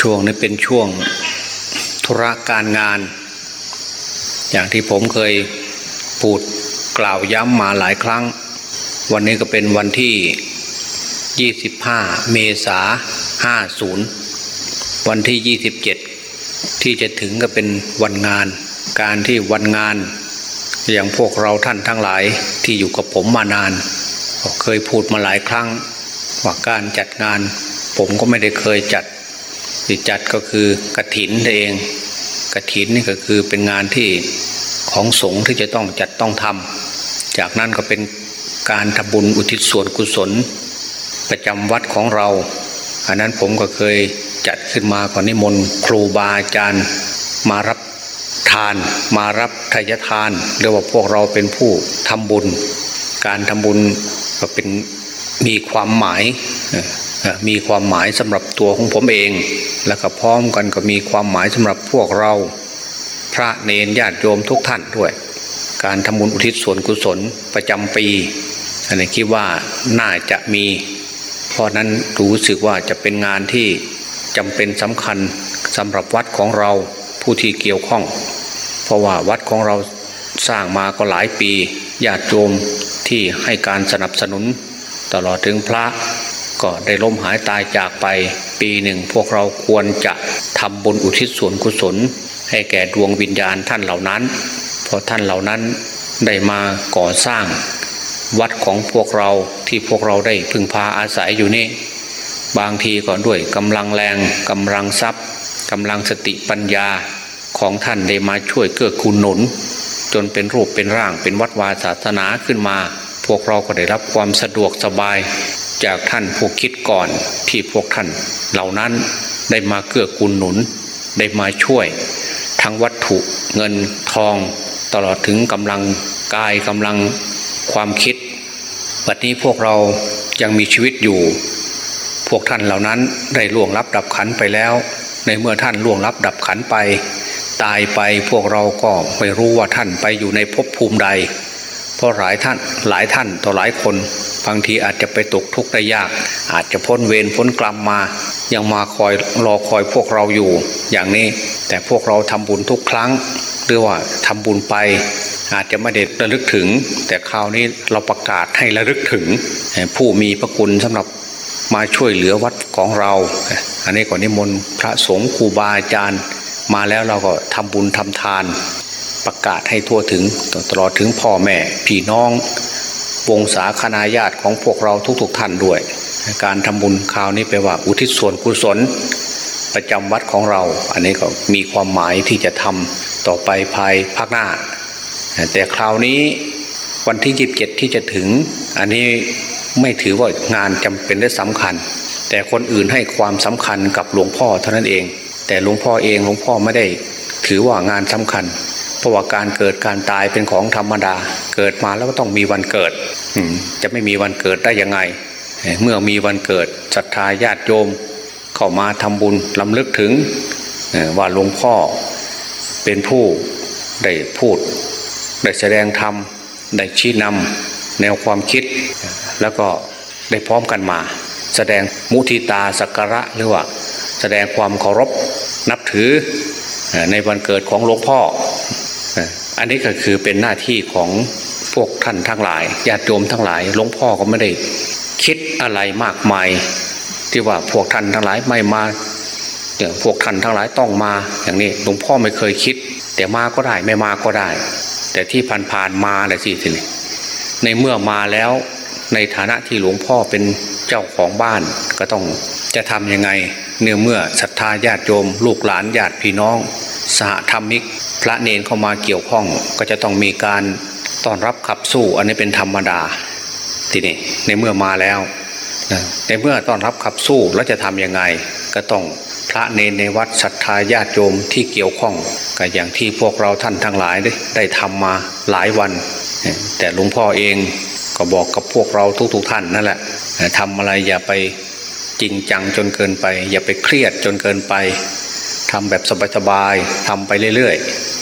ช่วงนี้เป็นช่วงธุระการงาน อย่างที่ผมเคยพูดกล่าวย้ำมาหลายครั้ง วันนี้ก็เป็นวันที่ 25 เมษา50 วันที่ 27 ที่จะถึงก็เป็นวันงาน การที่วันงาน อย่างพวกเราท่านทั้งหลายที่อยู่กับผมมานาน เคยพูดมาหลายครั้งว่าการจัดงาน ผมก็ไม่ได้เคยจัด ที่จัดก็คือกระถินเองกระถินนี่ก็คือเป็นงานที่ของสงฆ์ที่จะต้องจัดต้องทำจากนั้นก็เป็นการทำบุญอุทิศส่วนกุศล ประจำวัดของเรา อันนั้นผมก็เคยจัดขึ้นมาก่อนนิมนต์ครูบาอาจารย์มารับทาน มารับทายทานเรียกว่าพวกเราเป็นผู้ทำบุญ การทำบุญก็เป็นมีความหมาย มีความหมายสำหรับตัวของผมเอง แล้วก็พร้อมกันก็มีความหมายสำหรับพวกเรา พระเนรญาติโยมทุกท่านด้วย การทำบุญอุทิศส่วนกุศลประจำปีอันนี้คิดว่าน่าจะมี เพราะนั้นรู้สึกว่าจะเป็นงานที่จำเป็นสำคัญสำหรับวัดของเราผู้ที่เกี่ยวข้อง เพราะว่าวัดของเราสร้างมาก็หลายปีญาติโยมที่ให้การสนับสนุน ตลอดถึงพระ ก็ได้ล้มหายตายจากไป ปีหนึ่งพวกเราควรจะทำบุญอุทิศส่วนกุศล ให้แก่ดวงวิญญาณท่านเหล่านั้นเพราะท่านเหล่านั้นได้มาก่อสร้าง วัดของพวกเราที่พวกเราได้พึ่งพาอาศัยอยู่นี่ บางทีก็ด้วยกำลังแรงกำลังทรัพย์กำลังสติปัญญาของท่านได้มาช่วยเกื้อกูลหนุน จนเป็นรูปเป็นร่างเป็นวัดวาศาสนาขึ้นมา พวกเราก็ได้รับความสะดวกสบาย จากท่านผู้คิดก่อนที่พวกท่าน เหล่านั้นได้มาเกื้อกูลหนุน ได้มาช่วย ทั้งวัตถุเงินทอง ตลอดถึงกำลังกายกำลังความคิดบัดนี้พวกเรายังมีชีวิตอยู่ พวกท่านเหล่านั้นได้ล่วงลับดับขันไปแล้ว ในเมื่อท่านล่วงลับดับขันไป ตายไปพวกเราก็ไม่รู้ว่าท่านไปอยู่ในภพภูมิใด เพราะหลายท่านหลายท่านต่อหลายคนบางทีอาจจะไปตกทุกข์ได้ยาก อาจจะพ้นเวรพ้นกรรมมา ยังมาคอยรอคอยพวกเราอยู่ อย่างนี้แต่พวกเราทำบุญทุกครั้งหรือว่าทำบุญไป อาจจะไม่ได้ระลึกถึง แต่คราวนี้เราประกาศให้ระลึกถึง ผู้มีพระคุณสำหรับมาช่วยเหลือวัดของเรา อันนี้ก่อนนิมนต์พระสงฆ์ครูบาอาจารย์ มาแล้วเราก็ทำบุญทำทาน ประกาศให้ทั่วถึงตลอดถึงพ่อแม่พี่น้องวงศาคณาญาติของพวกเราทุกๆทท่านด้วย การทำบุญคราวนี้แปลว่าอุทิศส่วนกุศลประจำวัดของเรา อันนี้ก็มีความหมายที่จะทำต่อไปภายภาคหน้า แต่คราวนี้วันที่ยีิบเจ็ดที่จะถึง อันนี้ไม่ถือว่างานจำเป็นและสำคัญ แต่คนอื่นให้ความสำคัญกับหลวงพ่อเท่านั้นเอง แต่หลวงพ่อเองหลวงพ่อไม่ได้ถือว่างานสำคัญ เพราะว่าการเกิดการตายเป็นของธรรมดา เกิดมาแล้วก็ต้องมีวันเกิดจะไม่มีวันเกิดได้ยังไง เมื่อมีวันเกิดศรัทธาญาติโยม เข้ามาทำบุญลำลึกถึงว่าหลวงพ่อเป็นผู้ได้พูด ได้แสดงธรรมได้ชี้นำแนวความคิด แล้วก็ได้พร้อมกันมา แสดงมุทิตาสักการะหรือว่า แสดงความเคารพนับถือในวันเกิดของหลวงพ่อ อันนี้ก็คือเป็นหน้าที่ของพวกท่านทั้งหลายญาติโยมทั้งหลายหลวงพ่อก็ไม่ได้คิดอะไรมากมาย ที่ว่าพวกท่านทั้งหลายไม่มาเนี่ยพวกท่านทั้งหลายต้องมา อย่างนี้หลวงพ่อไม่เคยคิด แต่มาก็ได้ไม่มาก็ได้ แต่ที่ผ่านๆมาเลยสิทีนี้ในเมื่อมาแล้วในฐานะที่หลวงพ่อเป็นเจ้าของบ้านก็ต้องจะทำยังไง เนื่อเมื่อศรัทธาญาติโยม ลูกหลานญาติพี่น้อง สหธรรมิก พระเนนเข้ามาเกี่ยวข้อง ก็จะต้องมีการต้อนรับขับสู้ อันนี้เป็นธรรมดาทีนี้ในเมื่อมาแล้วในเมื่อต้อนรับขับสู้แล้วจะทํำยังไง ก็ต้องพระเนนในวัดศรัทธาญาติโยมที่เกี่ยวข้องก็อย่างที่พวกเราท่านทั้งหลายได้ได้ทำมาหลายวัน แต่หลวงพ่อเองก็บอกกับพวกเราทุกๆทท่านนั่นแหละทำอะไรอย่าไป จริงจังจนเกินไป อย่าไปเครียดจนเกินไปทำแบบสบายๆทำไปเรื่อย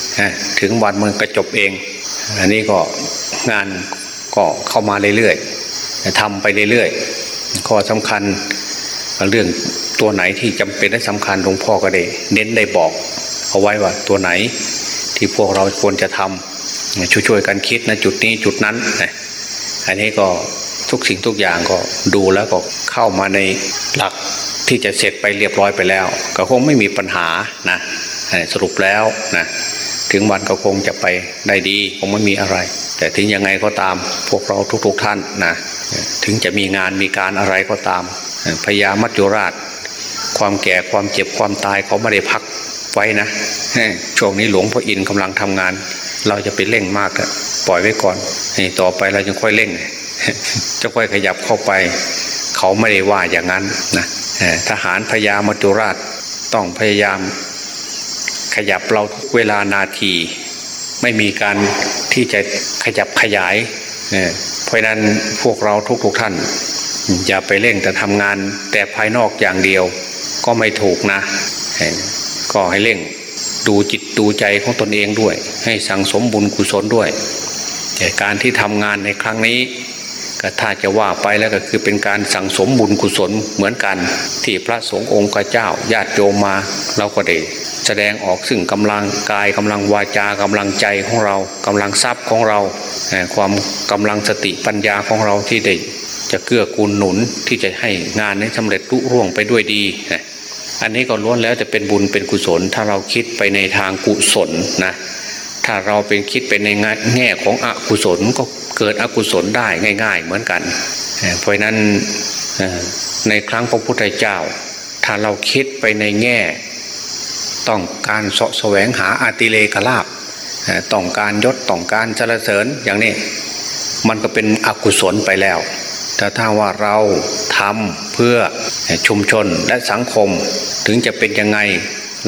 ๆถึงวันมันก็จบเอง อันนี้ก็งานก็เข้ามาเรื่อยๆทำไปเรื่อยๆข้อสำคัญเรื่องตัวไหนที่จำเป็นและสำคัญหลวงพ่อก็ได้เน้นได้บอกเอาไว้ว่าตัวไหนที่พวกเราควรจะทำช่วยๆกันคิดนะจุดนี้จุดนั้นอันนี้ก็ ทุกสิ่งทุกอย่างก็ดูแล้วก็เข้ามาในหลักที่จะเสร็จไปเรียบร้อยไปแล้ว ก็คงไม่มีปัญหานะสรุปแล้วนะถึงวันก็คงจะไปได้ดีคงไม่มีอะไร แต่ถึงยังไงก็ตามพวกเราทุกๆท่านนะถึงจะมีงานมีการอะไรก็ตามพญามัจจุราช ความแก่ความเจ็บความตายเขาไม่ได้พักไว้นะช่วงนี้หลวงพ่ออินกำลังทำงาน เราจะไปเร่งมากอะปล่อยไว้ก่อนต่อไปเราจะค่อยเร่ง จะค่อยขยับเข้าไป เขาไม่ได้ว่าอย่างนั้นนะทหารพญามัจจุราชต้องพยายาม ขยับเราเวลานาที ไม่มีการที่จะขยับขยายเพราะนั้นพวกเราทุกๆท่าน อย่าไปเร่งแต่ทำงานแต่ภายนอกอย่างเดียว ก็ไม่ถูกนะ ก็ให้เร่งดูจิตดูใจของตนเองด้วย ให้สั่งสมบุญกุศลด้วย แต่การที่ทำงานในครั้งนี้ ก็ถ้าจะว่าไปแล้วก็คือเป็นการสั่งสมบุญกุศลเหมือนกัน ที่พระสงฆ์องค์เจ้าญาติโยมมาเราก็ได้แสดงออกซึ่งกำลังกายกำลังวาจากำลังใจของเรากำลังทรัพย์ของเราความกำลังสติปัญญาของเราที่ได้จะเกื้อกูลหนุนที่จะให้งานนี้สำเร็จรุ่ร่วงไปด้วยดีอันนี้ก็ล้วนแล้วจะเป็นบุญเป็นกุศล ถ้าเราคิดไปในทางกุศลนะถ้าเราเป็นคิดไปในแง่ของอกุศลก็ เกิดอกุศลได้ง่าย ๆ เหมือนกันเพราะนั้นในครั้งพระพุทธเจ้า ถ้าเราคิดไปในแง่ ต้องการสะแสวงหาอาติเลกลาบต้องการยศต้องการเจริญเสริญอย่างนี้มันก็เป็นอกุศลไปแล้ว แต่ถ้าว่าเราทำเพื่อชุมชนและสังคมถึงจะเป็นยังไง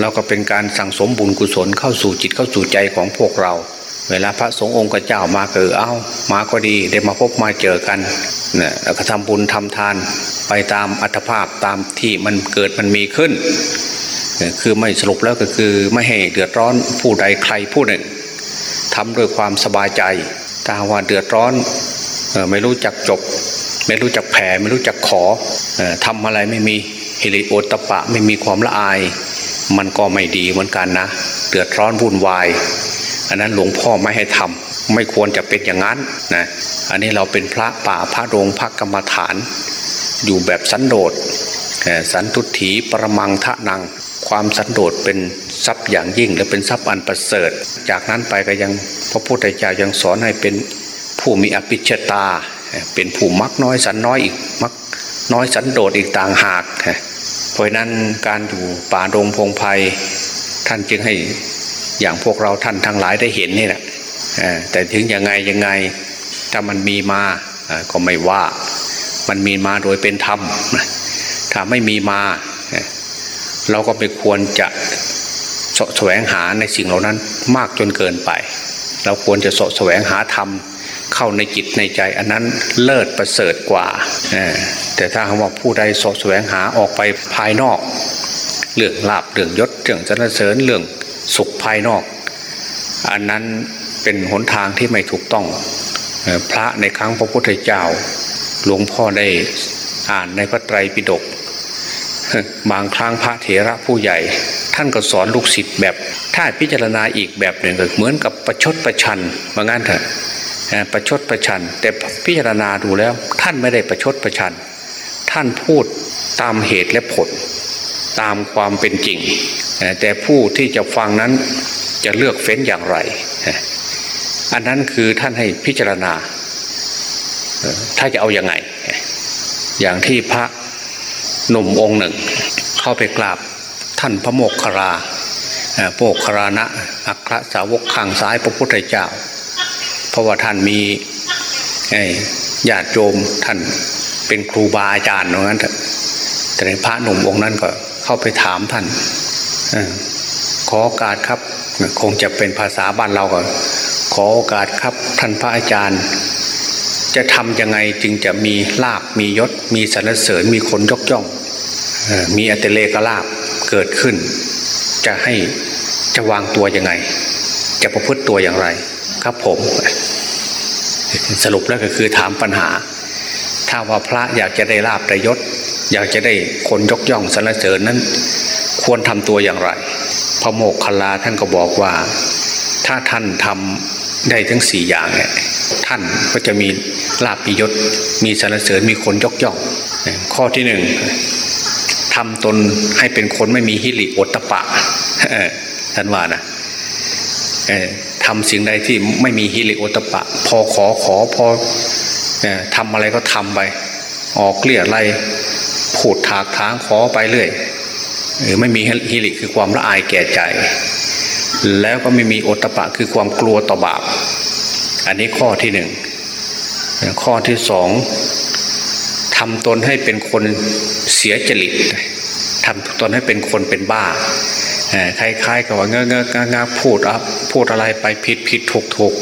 เราก็เป็นการสั่งสมบุญกุศลเข้าสู่จิตเข้าสู่ใจของพวกเรา เวลาพระสงฆ์องค์เจ้ามาเกิดเอ้ามาก็ดีได้มาพบมาเจอกันเนี่ยแล้วก็ทำบุญทำทานไปตามอัตภาพตามที่มันเกิดมันมีขึ้น คือไม่สรุปแล้วก็คือไม่ให้เดือดร้อนผู้ใดใครผู้หนึ่งทำด้วยความสบายใจถ้าว่าเดือดร้อนไม่รู้จักจบ ไม่รู้จักแผ่ไม่รู้จักขอทำอะไรไม่มีฮิริโอตปะไม่มีความละอาย มันก็ไม่ดีเหมือนกันนะ เดือดร้อนวุ่นวาย อันนั้นหลวงพ่อไม่ให้ทำไม่ควรจะเป็นอย่างนั้นนะอันนี้เราเป็นพระป่าพระโรงพระกรรมฐาน อยู่แบบสันโดษสันตุถีประมังทะนัง ความสันโดษเป็นทรัพย์อย่างยิ่ง และเป็นทรัพย์อันประเสริฐ จากนั้นไปก็ยังพระพุทธเจ้ายังสอนให้เป็นผู้มีอภิชตา เป็นผู้มักน้อยสันน้อยอีกมักน้อยสันโดษอีกต่างหาก เพราะนั้นการอยู่ป่าดงพงไพ่ท่านจึงให้ อย่างพวกเราท่านทั้งหลายได้เห็นนี่แหละแต่ถึงยังไงยังไงถ้ามันมีมาก็ไม่ว่ามันมีมาโดยเป็นธรรมถ้าไม่มีมา เราก็ไม่ควรจะแสวงหาในสิ่งเหล่านั้นมากจนเกินไป เราควรจะสแสวงหาธรรมเข้าในจิตในใจ อันนั้นเลิศประเสริฐกว่า แต่ถ้าคำว่าผู้ใดสอบแสวงหาออกไปภายนอก เรื่องลาบเรื่องยศเรื่องสรรเสริญเรื่อง สุขภายนอก อันนั้นเป็นหนทางที่ไม่ถูกต้อง พระในครั้งพระพุทธเจ้า หลวงพ่อได้อ่านในพระไตรปิฎกบางครั้งพระเถระผู้ใหญ่ ท่านก็สอนลูกศิษย์แบบ ถ้าพิจารณาอีกแบบหนึ่งก็เหมือนกับประชดประชันว่างั้นเถอะประชดประชัน แต่พิจารณาดูแล้วท่านไม่ได้ประชดประชัน ท่านพูดตามเหตุและผล ตามความเป็นจริง แต่ผู้ที่จะฟังนั้นจะเลือกเฟ้นอย่างไร อันนั้นคือท่านให้พิจารณา ถ้าจะเอาอยัางไง อย่างที่พระหนุ่มองค์หนึ่ง เข้าไปกราบท่านพระโมกขราโปกครานะอัครสาวกข้างซ้ายพระพุทธเจ้า เพราะว่าท่านมีญาติโยมท่านเป็นครูบาอาจารย์ตรงนั้นแต่ในพระหนุ่มองค์นั้นก็เข้าไปถามท่าน ขอโอกาสครับ คงจะเป็นภาษาบ้านเราก็ขอโอกาสครับท่านพระอาจารย์ จะทำยังไงจึงจะมีลาบมียศ มีสรรเสริญมีคนยกย่องมีอัตเลกลาบเกิดขึ้น จะให้จะวางตัวยังไง จะประพฤติตัวอย่างไร ครับผม สรุปแล้วก็คือถามปัญหา ถ้าว่าพระอยากจะได้ลาบได้ยศ อยากจะได้คนยกย่องสรรเสริญนั้น ควรทำตัวอย่างไร พระโมกขลาท่านก็บอกว่า ถ้าท่านทำได้ทั้งสี่อย่างเนี่ยท่านก็จะมีลาภมียศ มีสรรเสริญมีคนยกย่องข้อที่หนึ่งทำตนให้เป็นคนไม่มีฮิริโอตตะปะท่านว่านะทำสิ่งใดที่ไม่มีฮิริโอตปะ พอขอขอพอทำอะไรก็ทำไป ออกเกลี้ยไรพูดถากทางขอไปเรื่อย ไม่มีฮิริคือความละอายแก่ใจ แล้วก็ไม่มีโอตปะคือความกลัวต่อบาป อันนี้ข้อที่หนึ่งข้อที่สองทำตนให้เป็นคนเสียจริตทำตนให้เป็นคนเป็นบ้าคล้ายๆกับว่าเงอะเงอะงาพูดอะพูดอะไรไปผิดผิดถูกถูก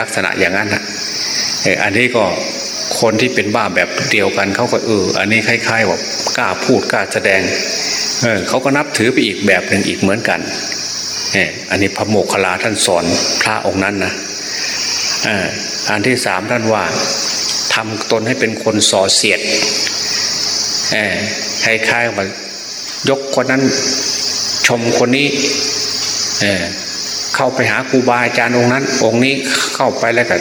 ลักษณะอย่างนั้นนะอันนี้ก็คนที่เป็นบ้าแบบเดียวกันเขาก็เอออันนี้คล้าย ๆ ว่ากล้าพูดกล้าแสดง เออเขาก็นับถือไปอีกแบบหนึ่งอีกเหมือนกันเอออันนี้พระโมคคัลลาท่านสอนพระองค์นั้นนะอันที่สามท่านว่าทำตนให้เป็นคนส่อเสียดคล้ายๆว่ายกคนนั้นชมคนนี้เเข้าไปหาครูบาอาจารย์องค์นั้น องค์นี้เข้าไปแล้วกัน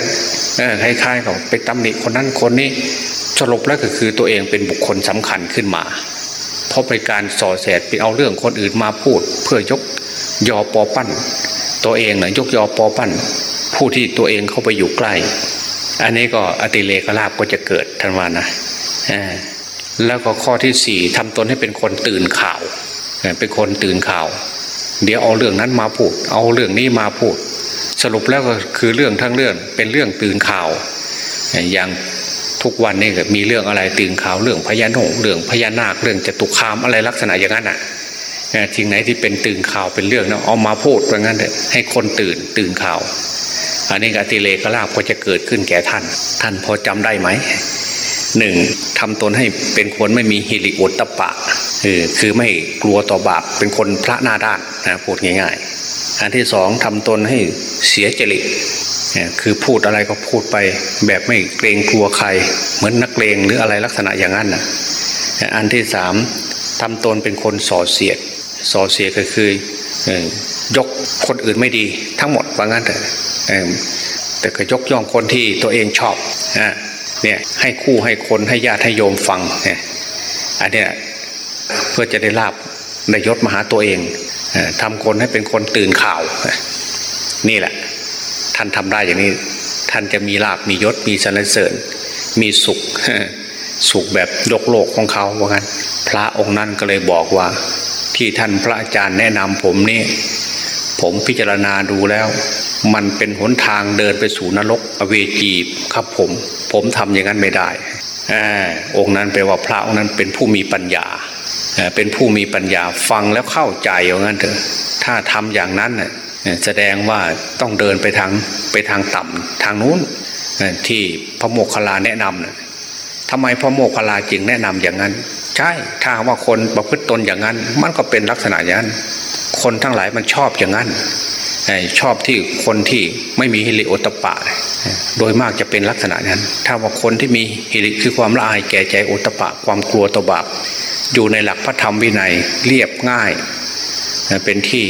คล้ายๆกับไปตำหนิคนนั้นคนนี้สรุปแล้วก็คือตัวเองเป็นบุคคลสำคัญขึ้นมา ราะไปการส่อเสียดไปเอาเรื่องคนอื่นมาพูด เพื่อยกยอปอปั้น ตัวเองเนะยกยอปอปั้น ผู้ที่ตัวเองเข้าไปอยู่ใกล้ อันนี้ก็อติเลกลาบก็จะเกิดทันวันนะแล้วก็ข้อที่สี่ทำตนให้เป็นคนตื่นข่าวเป็นคนตื่นข่าว เดี๋ยวเอาเรื่องนั้นมาพูด เอาเรื่องนี้มาพูด สรุปแล้วก็คือเรื่องทั้งเรื่องเป็นเรื่องตื่นข่าว อย่าง ทุกวันนี่มีเรื่องอะไรตื่นข่าวเรื่องพญานาคเรื่องพญานาคเรื่องจตุคามอะไรลักษณะอย่างนั้นอะทิ้งไหนที่เป็นตื่นข่าวเป็นเรื่องนะเอามาพูดว่างั้นเถอะให้คนตื่นตื่นข่าว อันนี้กติเลกลาบก็จะเกิดขึ้นแก่ท่าน ท่านพอจำได้ไหมหนึ่งทำตนให้เป็นคนไม่มีฮิริโอตตะปะคือไม่กลัวต่อบาปเป็นคนพระหน้าด้านนะพูดง่าย ๆ อันที่สองทำตนให้เสียจริต คือพูดอะไรก็พูดไป แบบไม่เกรงกลัวใคร เหมือนนักเลงหรืออะไรลักษณะอย่างนั้นนะอันที่สามทำตนเป็นคนส่อเสียดส่อเสียดก็คือยกคนอื่นไม่ดีทั้งหมดว่างั้นแต่แต่ก็ยกย่องคนที่ตัวเองชอบเนี่ยให้คู่ให้คนให้ญาติให้โยมฟังเนี่ยอันเนี้ยเพื่อจะได้ลาบในยศมหาตัวเองทำคนให้เป็นคนตื่นข่าวนี่แหละ ท่านทำได้อย่างนี้ ท่านจะมีลาบมียศมีสรรเสริญ มีสุข สุขแบบโลกโลกของเขาว่างั้น พระองค์นั้นก็เลยบอกว่า ที่ท่านพระอาจารย์แนะนำผมนี่ ผมพิจารณาดูแล้ว มันเป็นหนทางเดินไปสู่นรกอเวจีครับผม ผมทำอย่างนั้นไม่ได้อองค์นั้นแปลว่าพระองค์นั้นเป็นผู้มีปัญญาเป็นผู้มีปัญญาฟังแล้วเข้าใจอย่างนั้นเถอะถ้าทำอย่างนั้น แสดงว่าต้องเดินไปทางไปทางต่ำทางนู้นที่พระโมคคัลลาแนะนำนะทำไมพระโมคคัลลาจึงแนะนำอย่างนั้น ใช่ถ้าว่าคนประพฤติตนอย่างนั้น มันก็เป็นลักษณะอย่างนั้น คนทั้งหลายมันชอบอย่างนั้นชอบที่คนที่ไม่มีฮิริโอตปะ โดยมากจะเป็นลักษณะนั้น ถ้าว่าคนที่มีฮิริคือความละอายแก่ใจโอตปะ ความกลัวตบาปอยู่ในหลักพระธรรมวินัยเรียบง่าย เป็นที่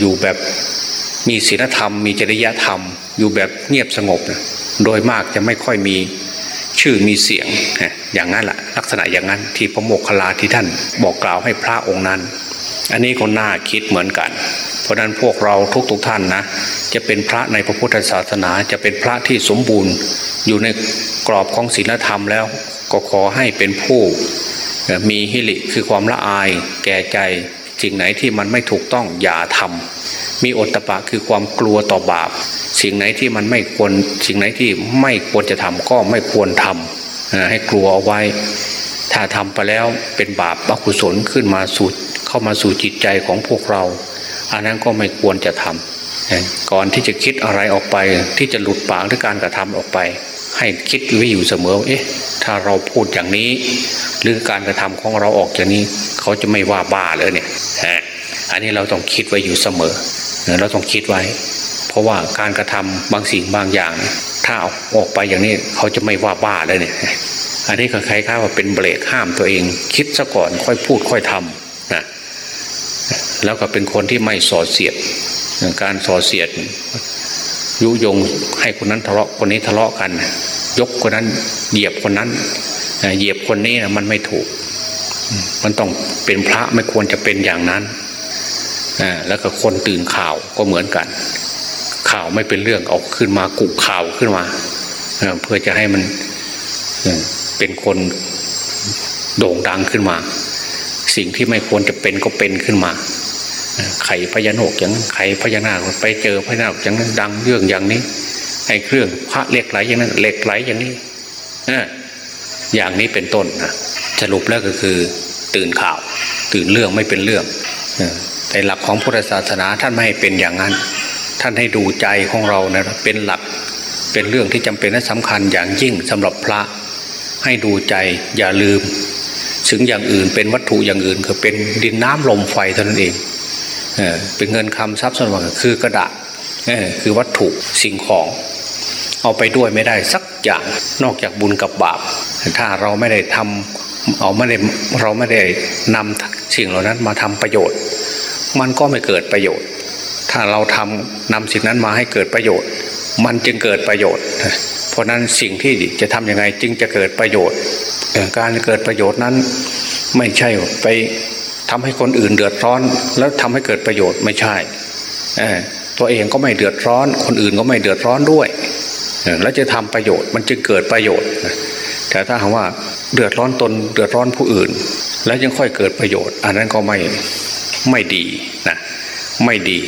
อยู่แบบมีศีลธรรม มีจริยธรรม อยู่แบบเงียบสงบโดยมากจะไม่ค่อยมีชื่อมีเสียงอย่างนั้นแหละลักษณะอย่างนั้นที่พระโมกขลาที่ท่านบอกกล่าวให้พระองค์นั้น อันนี้ก็น่าคิดเหมือนกัน เพราะนั้นพวกเราทุกๆทท่านนะ จะเป็นพระในพระพุทธศาสนาจะเป็นพระที่สมบูรณ์ อยู่ในกรอบของศีลธรรมแล้ว ก็ขอให้เป็นผู้มีฮิริคือความละอายแก่ใจ สิ่งไหนที่มันไม่ถูกต้องอย่าทำมีอตตะปะคือความกลัวต่อบาป สิ่งไหนที่มันไม่ควร สิ่งไหนที่ไม่ควรจะทำก็ไม่ควรทำให้กลัวเอาไว้ ถ้าทำไปแล้วเป็นบาปอกุศลขึ้นมาสู่เข้ามาสู่จิตใจของพวกเรา อันนั้นก็ไม่ควรจะทำก่อนที่จะคิดอะไรออกไปที่จะหลุดปากหรือการกระทำออกไป ให้คิดไว้อยู่เสมอเอ๊ะ ถ้าเราพูดอย่างนี้ หรือการกระทำของเราออกจากนี้ เขาจะไม่ว่าบ้าเลยเนี่ยอันนี้เราต้องคิดไว้อยู่เสมอเราต้องคิดไว้ เพราะว่าการกระทำบางสิ่งบางอย่าง ถ้าออกไปอย่างนี้เขาจะไม่ว่าบ้าเลยเนี่ยอันนี้ก็คล้ายๆว่าเป็นเบรกห้ามตัวเอง คิดซะก่อนค่อยพูดค่อยทำนะแล้วก็เป็นคนที่ไม่ส่อเสียด การส่อเสียด ยุยงให้คนนั้นทะเลาะคนนี้ทะเลาะกัน ยกคนนั้นเหยียบคนนั้นเหยียบคนนี้นะมันไม่ถูก มันต้องเป็นพระไม่ควรจะเป็นอย่างนั้นแล้วก็คนตื่นข่าวก็เหมือนกัน ข่าวไม่เป็นเรื่องเอาขึ้นมากุข่าวขึ้นมาเพื่อจะให้มันเป็นคนโด่งดังขึ้นมา สิ่งที่ไม่ควรจะเป็นก็เป็นขึ้นมา ไข่พญานกอย่างไข่พญานาคไปเจอพญานาคอย่างนั้นดังเรื่องอย่างนี้ไอ้เครื่องพระเหล็กไหลอย่างนั้นเหล็กไหลอย่างนี้อย่างนี้เป็นต้นนะสรุปแล้วก็คือ ตื่นข่าว ตื่นเรื่องไม่เป็นเรื่องแต่หลักของพุทธศาสนาท่านไม่ให้เป็นอย่างนั้น ท่านให้ดูใจของเรานะเป็นหลักเป็นเรื่องที่จำเป็นและสำคัญอย่างยิ่งสำหรับพระ ให้ดูใจอย่าลืม ถึงอย่างอื่นเป็นวัตถุอย่างอื่นคือเป็นดินน้ำลมไฟเท่านั้นเอง เป็นเงินคำทรัพย์สมบัติคือกระดาษคือวัตถุสิ่งของ เอาไปด้วยไม่ได้สักอย่างนอกจากบุญกับบาป ถ้าเราไม่ได้ทำเอาไม่ได้เราไม่ได้นำสิ่งเหล่านั้นมาทำประโยชน์ มันก็ไม่เกิดประโยชน์ ถ้าเราทำนำสิ่งนั้นมาให้เกิดประโยชน์ มันจึงเกิดประโยชน์ เพราะนั้นสิ่งที่จะทํำยังไงจึงจะเกิดประโยชน์ การเกิดประโยชน์นั้นไม่ใช่ไป ทำให้คนอื่นเดือดร้อน แล้วทำให้เกิดประโยชน์ไม่ใช่ตัวเองก็ไม่เดือดร้อน คนอื่นก็ไม่เดือดร้อนด้วยแล้วจะทำประโยชน์มันจึงเกิดประโยชน์ แต่ถ้าหากว่าเดือดร้อนตนเดือดร้อนผู้อื่น แล้วยังค่อยเกิดประโยชน์ อันนั้นก็ไม่ไม่ดีนะไม่ดี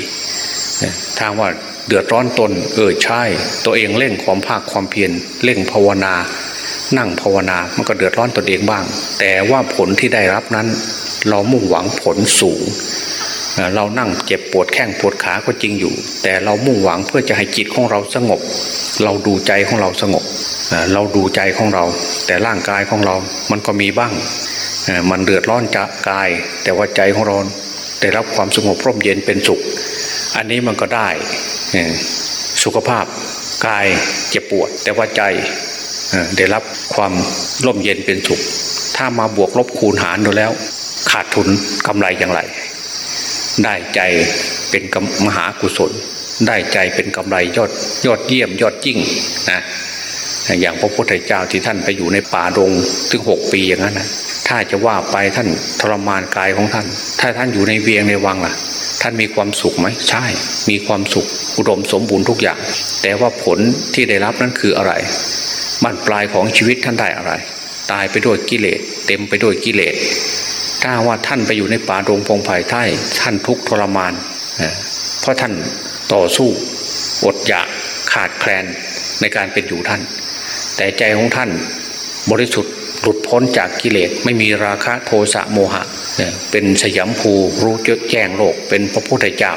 ถ้าว่าเดือดร้อนตน เออใช่ ตัวเองเล่งความภาคความเพียรเล่งภาวนา นั่งภาวนามันก็เดือดร้อนตนเองบ้าง แต่ว่าผลที่ได้รับนั้น เรามุ่งหวังผลสูง เรานั่งเจ็บปวดแข้งปวดขาก็จริงอยู่ แต่เรามุ่งหวังเพื่อจะให้จิตของเราสงบ เราดูใจของเราสงบ เราดูใจของเรา แต่ร่างกายของเรา มันก็มีบ้าง มันเดือดร้อนจะกาย แต่ว่าใจของเราได้รับความสงบร่มเย็นเป็นสุข อันนี้มันก็ได้สุขภาพกายเจ็บปวด แต่ว่าใจได้รับความร่มเย็นเป็นสุข ถ้ามาบวกลบคูณหารดูแล้ว ขาดทุนกำไรอย่างไร ได้ใจเป็นมหากุศล ได้ใจเป็นกำไรยอดยอดเยี่ยมยอดยิ่งนะอย่างพระพุทธเจ้าที่ท่านไปอยู่ในป่าดงถึงหกปีอย่างนั้นนะถ้าจะว่าไปท่านทรมานกายของท่าน ถ้าท่านอยู่ในเวียงในวังล่ะ ท่านมีความสุขไหมใช่ มีความสุขอุดมสมบูรณ์ทุกอย่าง แต่ว่าผลที่ได้รับนั้นคืออะไรบั้นปลายของชีวิตท่านได้อะไร ตายไปด้วยกิเลสเต็มไปด้วยกิเลส ถ้าว่าท่านไปอยู่ในป่าดงพงไผ่ไท่ท่านทุกทรมาน เพราะท่านต่อสู้อดอยากขาดแคลนในการเป็นอยู่ท่าน แต่ใจของท่านบริสุทธิ์หลุดพ้นจากกิเลสไม่มีราคะโทสะโมหะ เป็นสยามภูรู้เจแจ้งโลก เป็นพระพุทธเจ้า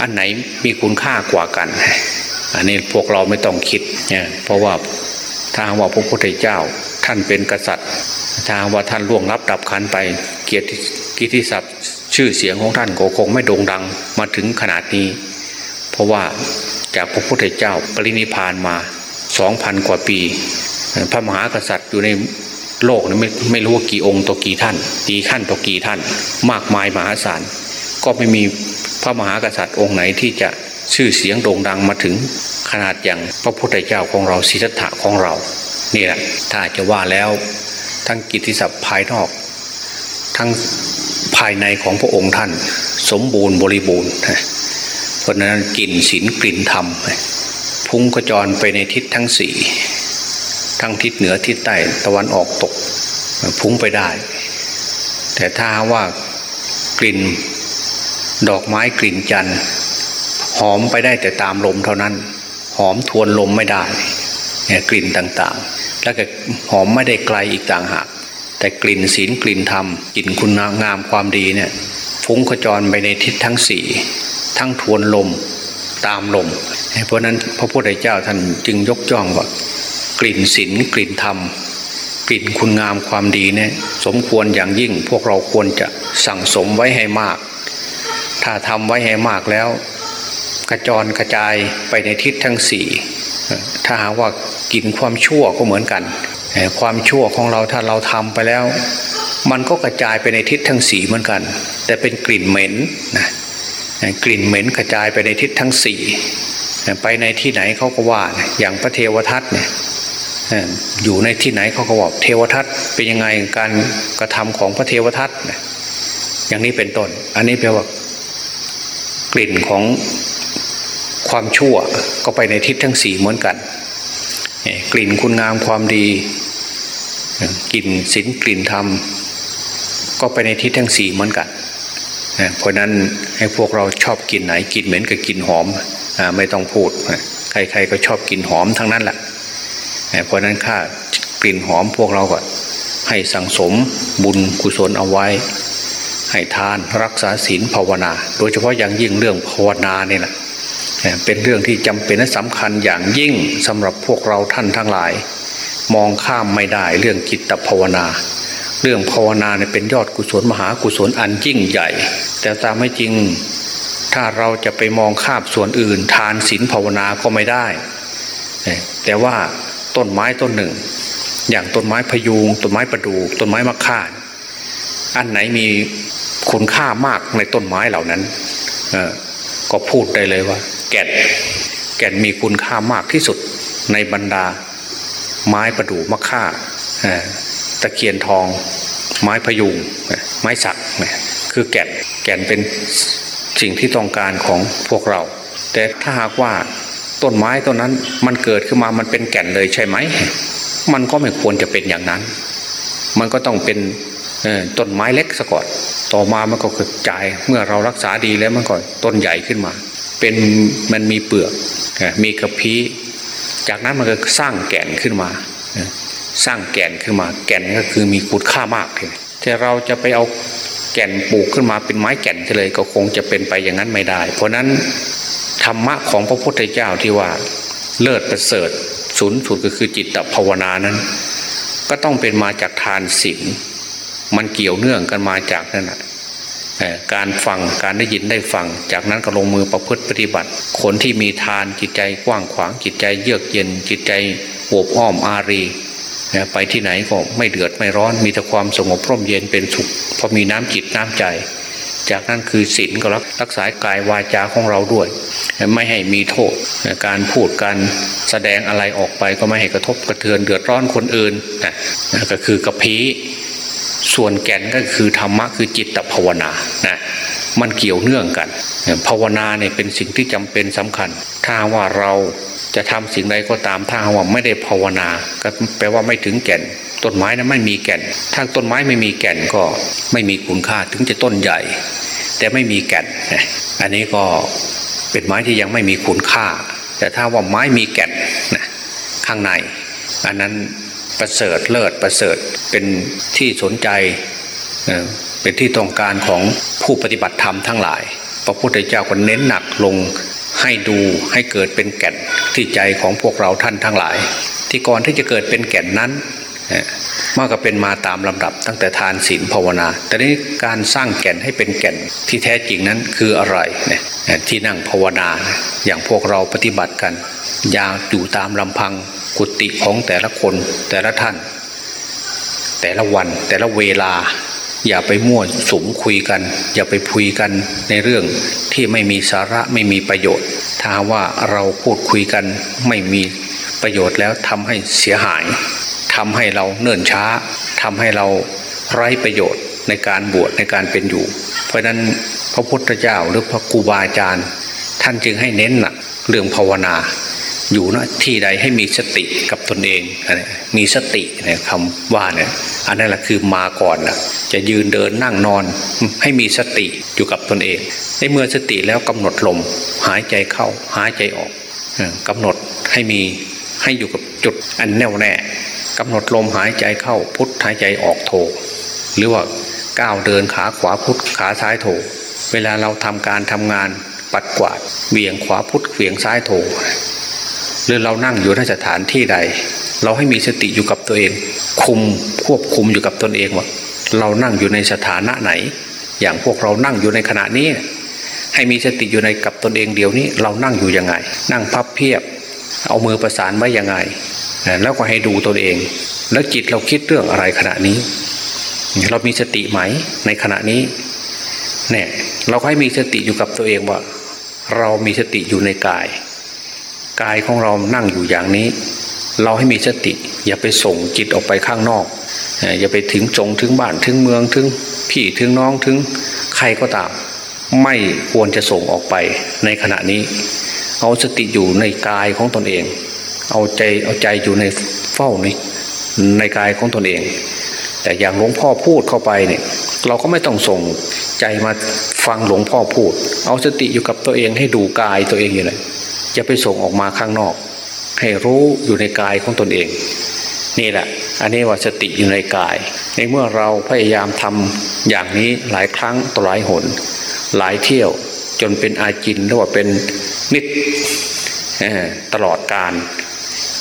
อันไหนมีคุณค่ากว่ากัน อันนี้พวกเราไม่ต้องคิด เพราะว่า ถ้าว่าพระพุทธเจ้าท่านเป็นกษัตริย์ถ้าว่าท่านล่วงรับดับขันไป เกียรติกิติศัพท์ชื่อเสียงของท่านก็คงไม่โด่งดังมาถึงขนาดนี้ เพราะว่าจากพระพุทธเจ้าปรินิพานมาสองพันกว่าปี พระมหากษัตริย์อยู่ในโลกนี้ไม่ไม่รู้ว่ากี่องค์ต่อกี่ท่านกี่ขั้นต่อกี่ท่าน มากมายมหาศาลก็ไม่มีพระมหากษัตริย์องค์ไหนที่จะ ชื่อเสียงโด่งดังมาถึงขนาดอย่างพระพุทธเจ้าของเราศิทธะของเรา นี่แหละถ้าจะว่าแล้วทั้งกิตติศัพท์ภายนอก ทั้งภายในของพระองค์ท่าน สมบูรณ์บริบูรณ์เพราะนั้นกลิ่นศีลกลิ่นธรรมพุ่งกระจรไปในทิศทั้งสี่ทั้งทิศเหนือทิศใต้ตะวันออกตกพุ่งไปได้ แต่ถ้าว่ากลิ่นดอกไม้กลิ่นจันทร์ หอมไปได้แต่ตามลมเท่านั้น หอมทวนลมไม่ได้เนี่ยกลิ่นต่างๆ แล้วก็หอมไม่ได้ไกลอีกต่างหาก แต่กลิ่นศีลกลิ่นธรรมกลิ่นคุณงามความดีเนี่ยฟุ้งขจรไปในทิศทั้งสี่ทั้งทวนลมตามลม เพราะนั้นพระพุทธเจ้าท่านจึงยกย่องว่ากลิ่นศีลกลิ่นธรรมกลิ่นคุณงามความดีเนี่ยสมควรอย่างยิ่งพวกเราควรจะสั่งสมไว้ให้มาก ถ้าทำไว้ให้มากแล้ว กระจรกระจายไปในทิศทั้งสี่ถ้าหากว่ากินความชั่วก็เหมือนกัน ความชั่วของเราถ้าเราทำไปแล้ว มันก็กระจายไปในทิศทั้งสี่เหมือนกัน แต่เป็นกลิ่นเหม็นนะกลิ่นเหม็นกระจายไปในทิศทั้งสี่ไปในที่ไหนเขาก็ว่าอย่างพระเทวทัตเนี่ยอยู่ในที่ไหนเขาก็บอกเทวทัตเป็นยังไงการกระทำของพระเทวทัตอย่างนี้เป็นต้น อันนี้แปลว่ากลิ่นของ ความชั่วก็ไปในทิศทั้งสี่เหมือนกัน กลิ่นคุณงามความดี กลิ่นศีลกลิ่นธรรม ก็ไปในทิศทั้งสี่เหมือนกันเพราะนั้นให้พวกเราชอบกลิ่นไหนกลิ่นเหม็นกับกลิ่นหอมไม่ต้องพูด ใครๆก็ชอบกลิ่นหอมทั้งนั้นแหละเพราะนั้นค่ากลิ่นหอมพวกเราก็ให้สังสมบุญกุศลเอาไว้ ให้ทานรักษาศีลภาวนา โดยเฉพาะอย่างยิ่งเรื่องภาวนาเนี่ยนะ เป็นเรื่องที่จำเป็นและสำคัญอย่างยิ่งสำหรับพวกเราท่านทั้งหลาย มองข้ามไม่ได้เรื่องจิตภาวนา เรื่องภาวนาเนี่ยเป็นยอดกุศลมหากุศลอันยิ่งใหญ่ แต่ตามไม่จริง ถ้าเราจะไปมองข้ามส่วนอื่น ทานศีลภาวนาก็ไม่ได้ แต่ว่าต้นไม้ต้นหนึ่ง อย่างต้นไม้พยุงต้นไม้ประดู่ต้นไม้มะข่าอันไหนมีคุณค่ามากในต้นไม้เหล่านั้นก็พูดได้เลยว่า แก่น แก่นมีคุณค่ามากที่สุดในบรรดา ไม้ประดู่มะค่าตะเคียนทอง ไม้พยุงไม้สักคือแก่นแก่นเป็นสิ่งที่ต้องการของพวกเรา แต่ถ้าหากว่าต้นไม้ต้นนั้นมันเกิดขึ้นมามันเป็นแก่นเลยใช่ไหม มันก็ไม่ควรจะเป็นอย่างนั้น มันก็ต้องเป็นต้นไม้เล็กซะก่อน ต่อมามันก็กระจาย เมื่อเรารักษาดีแล้วมันก็ต้นใหญ่ขึ้นมา เป็นมันมีเปลือกมีกระพี้จากนั้นมันก็สร้างแก่นขึ้นมาสร้างแก่นขึ้นมา แก่นก็คือมีคุณค่ามากเลยแต่เราจะไปเอาแก่นปลูกขึ้นมาเป็นไม้แก่นเลยก็คงจะเป็นไปอย่างนั้นไม่ได้ เพราะนั้นธรรมะของพระพุทธเจ้าที่ว่าเลิศประเสริฐศูนย์สุดก็คือจิตภาวนานั้น ก็ต้องเป็นมาจากทานศีลมันเกี่ยวเนื่องกันมาจากนั่นแหะ การฟังการได้ยินได้ฟัง จากนั้นก็ลงมือประพฤติปฏิบัติ คนที่มีทานจิตใจกว้างขวางจิตใจเยือกเย็น จิตใจโอบอ้อมอารีไปที่ไหนก็ไม่เดือดไม่ร้อนมีแต่ความสงบร่มเย็นเป็นสุขเพอมีน้ำจิตน้ำใจ จากนั้นคือศีลก็รักษากายวาจาของเราด้วย ไม่ให้มีโทษการพูดการแสดงอะไรออกไปก็ไม่ให้กระทบกระเทือนเดือดร้อนคนอื่นนะก็คือกระพี ส่วนแก่นก็คือธรรมะคือจิตภาวนานะมันเกี่ยวเนื่องกัน ภาวนาเนี่ยเป็นสิ่งที่จำเป็นสำคัญ ถ้าว่าเราจะทำสิ่งใดก็ตามถ้าว่าไม่ได้ภาวนาก็แปลว่าไม่ถึงแก่น ต้นไม้นั้นไม่มีแก่น ถ้าต้นไม้ไม่มีแก่นก็ไม่มีคุณค่าถึงจะต้นใหญ่ แต่ไม่มีแก่น อันนี้ก็เป็นไม้ที่ยังไม่มีคุณค่า แต่ถ้าว่าไม้มีแก่นนะข้างใน อันนั้น ประเสริฐเลิศประเสริฐเป็นที่สนใจเป็นที่ต้องการของผู้ปฏิบัติธรรมทั้งหลาย พระพุทธเจ้าก็เน้นหนักลงให้ดูให้เกิดเป็นแก่นที่ใจของพวกเราท่านทั้งหลาย ที่ก่อนที่จะเกิดเป็นแก่นนั้นมากก็เป็นมาตามลำดับตั้งแต่ทานศีลภาวนา แต่นี้การสร้างแก่นให้เป็นแก่นที่แท้จริงนั้นคืออะไรเนี่ยที่นั่งภาวนา อย่างพวกเราปฏิบัติกัน อย่าอยู่ตามลำพัง กุฏิของแต่ละคนแต่ละท่าน แต่ละวันแต่ละเวลา อย่าไปมั่วสุมคุยกัน อย่าไปคุยกันในเรื่องที่ไม่มีสาระไม่มีประโยชน์ ถ้าว่าเราพูดคุยกันไม่มีประโยชน์แล้วทำให้เสียหายทำให้เราเนิ่นช้าทำให้เราไร้ประโยชน์ในการบวชในการเป็นอยู่ เพราะนั้นพระพุทธเจ้าหรือพระครูบาอาจารย์ ท่านจึงให้เน้นหนักเรื่องภาวนา อยู่นะที่ใดให้มีสติกับตนเอง มีสติเนี่ยคำว่าเนี่ยอันนั้นแหละคือมาก่อนนะจะยืนเดินนั่งนอนให้มีสติอยู่กับตนเอง ในเมื่อสติแล้วกำหนดลมหายใจเข้าหายใจออกกำหนดให้มีให้อยู่กับจุดอันแน่วแน่กำหนดลมหายใจเข้าพุทหายใจออกโทหรือว่าก้าวเดินขาขวาพุทขาซ้ายโทเวลาเราทำการทำงานปัดกวาดเบี่ยงขวาพุทเบี่ยงซ้ายโท หรือเรานั่งอยู่ในสถานที่ใด เราให้มีสติอยู่กับตัวเอง คุมควบคุมอยู่กับตนเองว่าเรานั่งอยู่ในสถานะไหน อย่างพวกเรานั่งอยู่ในขณะนี้ ให้มีสติอยู่ในกับตนเองเดี๋ยวนี้ เรานั่งอยู่ยังไง นั่งพับเพียบ เอามือประสานไว้ยังไง แล้วก็ให้ดูตนเอง แล้วจิตเราคิดเรื่องอะไรขณะนี้ เรามีสติไหมในขณะนี้เนี่ยเราให้มีสติอยู่กับตัวเองว่า เรามีสติอยู่ในกาย กายของเรานั่งอยู่อย่างนี้ เราให้มีสติ อย่าไปส่งจิตออกไปข้างนอก อย่าไปถึงจงถึงบ้านถึงเมืองถึงพี่ถึงน้องถึงใครก็ตาม ไม่ควรจะส่งออกไปในขณะนี้ เอาสติอยู่ในกายของตนเอง เอาใจเอาใจอยู่ในเฝ้าในในกายของตนเอง แต่อย่างหลวงพ่อพูดเข้าไปเนี่ยเราก็ไม่ต้องส่งใจมาฟังหลวงพ่อพูด เอาสติอยู่กับตัวเองให้ดูกายตัวเองอยู่เลย จะไปส่งออกมาข้างนอก ให้รู้อยู่ในกายของตนเอง นี่แหละ อันนี้ว่าสติอยู่ในกาย ในเมื่อเราพยายามทำอย่างนี้หลายครั้งต่อหลายหน หลายเที่ยวจนเป็นอาจินหรือว่าเป็นนิดตลอดการ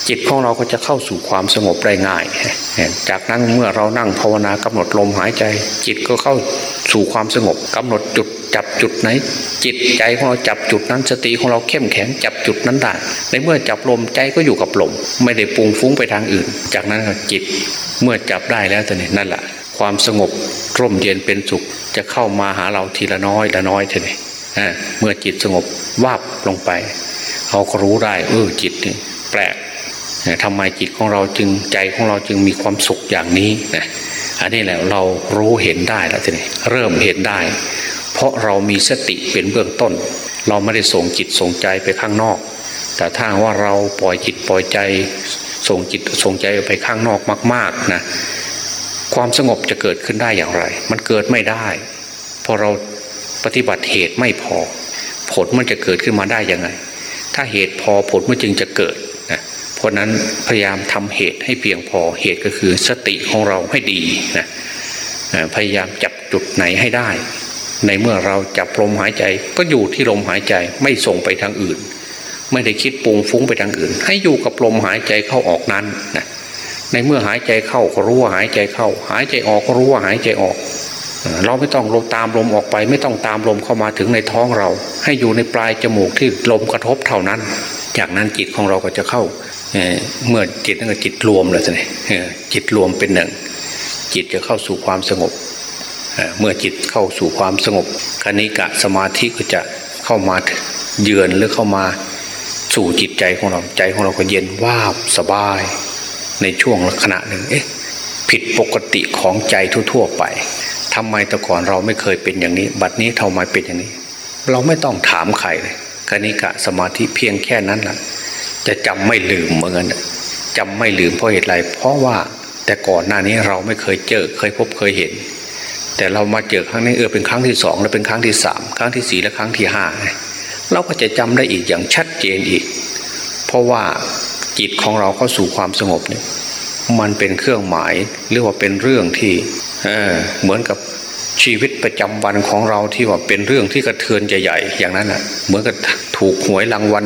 จิตของเราก็จะเข้าสู่ความสงบได้ง่าย จากนั้นเมื่อเรานั่งภาวนากำหนดลมหายใจ จิตก็เข้าสู่ความสงบกำหนดจุดจับจุดไหน จิตใจของเราจับจุดนั้นสติของเราเข้มแข็งจับจุดนั้นได้ในเมื่อจับลมใจก็อยู่กับลมไม่ได้ปุงฟุ้งไปทางอื่น จากนั้นจิตเมื่อจับได้แล้วแต่นี่นั่นแหละความสงบร่มเย็นเป็นสุข จะเข้ามาหาเราทีละน้อยละน้อยเท่านี้เมื่อจิตสงบวาบลงไป เขาก็รู้ได้เออจิตนี่แปลก ทำไมจิตของเราจึงใจของเราจึงมีความสุขอย่างนี้นะอันนี้แหละเรารู้เห็นได้แล้วทีนี้เริ่มเห็นได้ เพราะเรามีสติเป็นเบื้องต้น เราไม่ได้ส่งจิตส่งใจไปข้างนอก แต่ถ้าว่าเราปล่อยจิตปล่อยใจ ส่งจิตส่งใจไปข้างนอกมาก ๆนะความสงบจะเกิดขึ้นได้อย่างไร มันเกิดไม่ได้พอเราปฏิบัติเหตุไม่พอ ผลมันจะเกิดขึ้นมาได้ยังไง ถ้าเหตุพอผลมันจึงจะเกิด เพราะนั้นพยายามทำเหตุให้เพียงพอเหตุก็คือสติของเราให้ดีนะพยายามจับจุดไหนให้ได้ ในเมื่อเราจับลมหายใจก็อยู่ที่ลมหายใจไม่ส่งไปทางอื่น ไม่ได้คิดปุงฟุ้งไปทางอื่น ให้อยู่กับลมหายใจเข้าออกนั้นนะในเมื่อหายใจเข้าก็รู้ว่าหายใจเข้า หายใจออกก็รู้ว่าหายใจออก เราไม่ต้องลมตามลมออกไป ไม่ต้องตามลมเข้ามาถึงในท้องเรา ให้อยู่ในปลายจมูกที่ลมกระทบเท่านั้น จากนั้นจิตของเราก็จะเข้า เมื่อจิตนั่นก็จิตรวมเลยสิจิตรวมเป็นหนึ่ง จิตจะเข้าสู่ความสงบเมื่อจิตเข้าสู่ความสงบคณิกะสมาธิก็จะเข้ามาเยือนหรือเข้ามาสู่จิตใจของเราใจของเราก็เย็นว่าบสบาย ในช่วงขณะหนึ่งเอ๊ะผิดปกติของใจทั่ว ๆ ไปทำไมแต่ก่อนเราไม่เคยเป็นอย่างนี้ บัดนี้ทำไมเป็นอย่างนี้ เราไม่ต้องถามใครเลยกนิกะสมาธิเพียงแค่นั้นแหละ จะจำไม่ลืมเหมือนกันจำไม่ลืมเพราะเหตุไรเพราะว่าแต่ก่อนหน้านี้เราไม่เคยเจอเคยพบเคยเห็น แต่เรามาเจอครั้งนี้เออเป็นครั้งที่สองแล้วเป็นครั้งที่สามครั้งที่สี่และครั้งที่ห้าเราก็จะจำได้อีกอย่างชัดเจนอีก เพราะว่าจิตของเราเข้าสู่ความสงบเนี่ยมันเป็นเครื่องหมายหรือว่าเป็นเรื่องที่เออเหมือนกับชีวิตประจำวันของเราที่ว่าเป็นเรื่องที่กระเทือนใหญ่ๆอย่างนั้นอะเหมือนกับถูกหวยรางวัล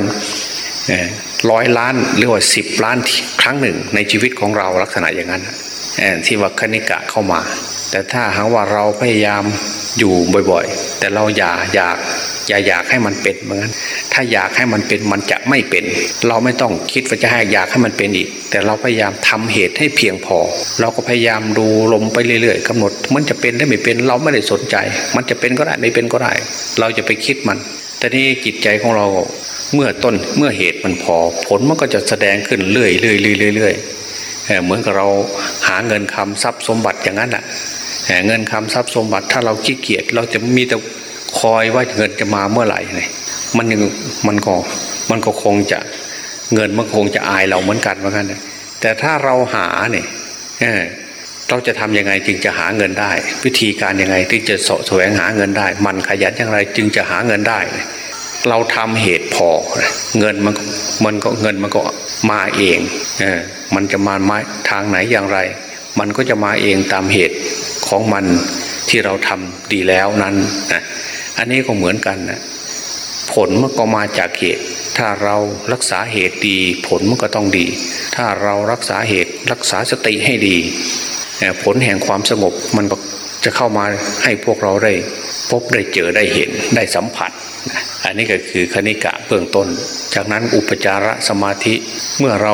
ร้อยล้านหรือว่าสิบล้านครั้งหนึ่งในชีวิตของเราลักษณะอย่างนั้นที่ว่าคณิกะเข้ามา แต่ถ้าหากว่าเราพยายามอยู่บ่อยๆ แต่เราอย่าอยากอย่าอยากให้มันเป็นเหมือนกันถ้าอยากให้มันเป็นมันจะไม่เป็น เราไม่ต้องคิดว่าจะให้อยากให้มันเป็นอีก แต่เราพยายามทำเหตุให้เพียงพอ เราก็พยายามดูลมไปเรื่อยๆกำหนด มันจะเป็นได้ไม่เป็นเราไม่ได้สนใจ มันจะเป็นก็ได้ไม่เป็นก็ได้ เราจะไปคิดมัน แต่นี่จิตใจของเรา เมื่อต้นเมื่อเหตุมันพอ ผลมันก็จะแสดงขึ้นเรื่อยๆเรื่อยเรื่อยเหมือนกับเราหาเงินคำทรัพย์สมบัติอย่างนั้นแหละเงินคำทรัพย์สมบัติถ้าเราขี้เกียจเราจะมีแต่คอยว่าเงินจะมาเมื่อไหร่เนี่ยมันยังมันก็มันก็คงจะเงินมันคงจะอายเราเหมือนกันเหมือนกันแต่ถ้าเราหาเนี่ยเราจะทํำยังไงจึงจะหาเงินได้ วิธีการยังไงที่จะสะแสวงหาเงินได้ มันขยันอย่างไรจึงจะหาเงินได้ เราทำเหตุพอ เงินมันมันก็เงินมันก็มาเองเออมันจะมาไม้ทางไหนอย่างไร มันก็จะมาเองตามเหตุของมันที่เราทำดีแล้วนั้นนะอันนี้ก็เหมือนกันนะผลมันก็มาจากเหตุ ถ้าเรารักษาเหตุดี ผลมันก็ต้องดี ถ้าเรารักษาเหตุรักษาสติให้ดี ผลแห่งความสงบมันจะเข้ามาให้พวกเราได้ พบได้เจอได้เห็นได้สัมผัส อันนี้ก็คือคณิกะเบื้องต้น จากนั้นอุปจารสมาธิเมื่อเรา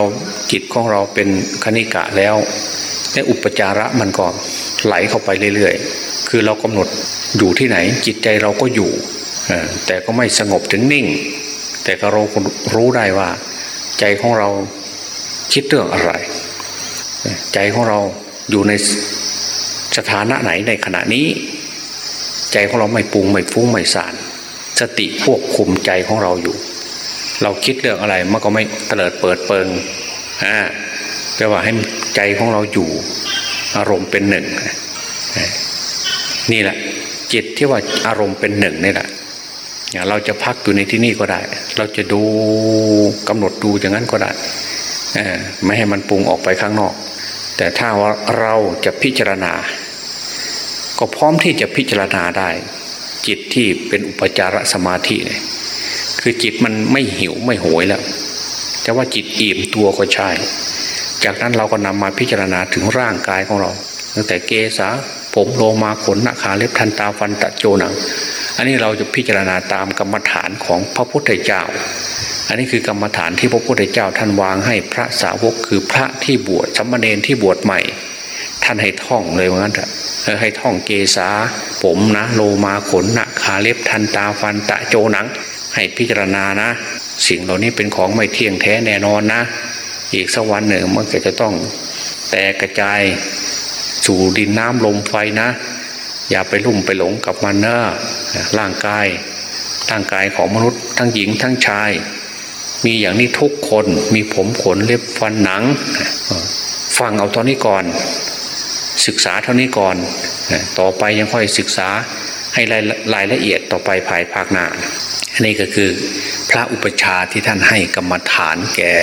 จิตของเราเป็นคณิกะแล้วในอุปจาระมันก็ไหลเข้าไปเรื่อยๆ คือเรากำหนดอยู่ที่ไหนจิตใจเราก็อยู่ แต่ก็ไม่สงบถึงนิ่ง แต่ก็เรารู้ได้ว่า ใจของเราคิดเรื่องอะไร ใจของเราอยู่ในสถานะไหนในขณะนี้ ใจของเราไม่ปรุงไม่ฟุ้งไม่สาน สติควบคุมใจของเราอยู่ เราคิดเรื่องอะไรมันก็ไม่เตลิดเปิดเปิงอ่าแปลว่าให้ใจของเราอยู่ อารมณ์เป็นหนึ่งนี่แหละ จิตที่ว่าอารมณ์เป็นหนึ่งนี่แหละเราจะพักอยู่ในที่นี่ก็ได้ เราจะดูกำหนดดูอย่างนั้นก็ได้ไม่ให้มันปรุงออกไปข้างนอก แต่ถ้าว่าเราจะพิจารณา ก็พร้อมที่จะพิจารณาได้ จิตที่เป็นอุปจารสมาธิเนี่ยคือจิตมันไม่หิวไม่โหยแล้วแต่ว่าจิตอิ่มตัวก็ใช่ จากนั้นเราก็นำมาพิจารณาถึงร่างกายของเรา ตั้งแต่เกษาผมโลมาขนหน้าขาเล็บทันตาฟันตะโจหนัง อันนี้เราจะพิจารณาตามกรรมฐานของพระพุทธเจ้า อันนี้คือกรรมฐานที่พระพุทธเจ้าท่านวางให้พระสาวกคือพระที่บวชสมณเณรที่บวชใหม่ ท่านให้ท่องเลยว่างั้นเถอะให้ท่องเกษาผมนะ โลมาขนหนักขาเล็บทันตาฟันตะโจหนัง ให้พิจารณานะ สิ่งเหล่านี้เป็นของไม่เที่ยงแท้แน่นอนนะ อีกสักวันหนึ่งมันก็จะต้องแตกกระจายสู่ดินน้ำลมไฟนะ อย่าไปลุ่มไปหลงกับมันเนอะร่างกายร่างกายของมนุษย์ทั้งหญิงทั้งชาย มีอย่างนี้ทุกคนมีผมขนเล็บฟันหนัง ฟังเอาตอนนี้ก่อน ศึกษาเท่านี้ก่อน ต่อไปยังค่อยศึกษาให้รายรายละเอียดต่อไปภายภาคหน้าอันนี้ก็คือพระอุปชาที่ท่านให้กรรมฐานแก่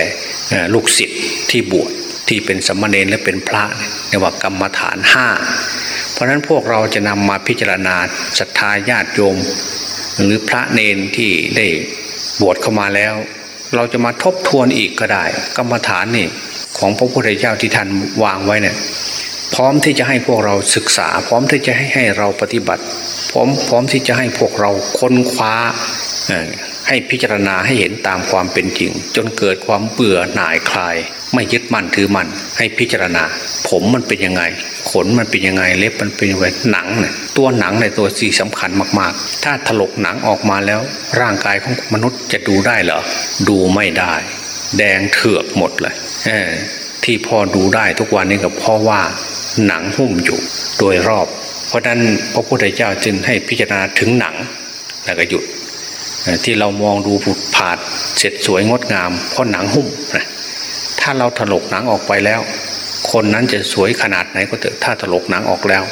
ลูกศิษย์ที่บวชที่เป็นสมณเณรและเป็นพระเรียกว่ากรรมฐานห้าเพราะฉะนั้นพวกเราจะนำมาพิจารณาศรัทธาญาติโยม หรือพระเนนที่ได้บวชเข้ามาแล้ว เราจะมาทบทวนอีกก็ได้ กรรมฐานนี่ของพระพุทธเจ้าที่ท่านวางไว้เนี่ย พร้อมที่จะให้พวกเราศึกษา พร้อมที่จะให้ให้เราปฏิบัติ พร้อมพร้อมที่จะให้พวกเราค้นคว้าให้พิจารณาให้เห็นตามความเป็นจริง จนเกิดความเบื่อหน่ายคลาย ไม่ยึดมั่นถือมั่นให้พิจารณา ผมมันเป็นยังไง ขนมันเป็นยังไงเล็บมันเป็นยังไงหนังเนี่ยตัวหนังในตัวสี่สำคัญมากๆ ถ้าถลกหนังออกมาแล้ว ร่างกายของมนุษย์จะดูได้เหรอดูไม่ได้ แดงเถือกหมดเลยที่พอดูได้ทุกวันนี้ก็เพราะว่า หนังหุ้มอยู่โดยรอบ เพราะนั้นพระพุทธเจ้าจึงให้พิจารณาถึงหนังแล้วก็หยุดที่เรามองดูผุดผาดเสร็จสวยงดงาม เพราะหนังหุ้มนะถ้าเราถลกหนังออกไปแล้ว คนนั้นจะสวยขนาดไหนก็เถอะถ้าถลกหนังออกแล้ว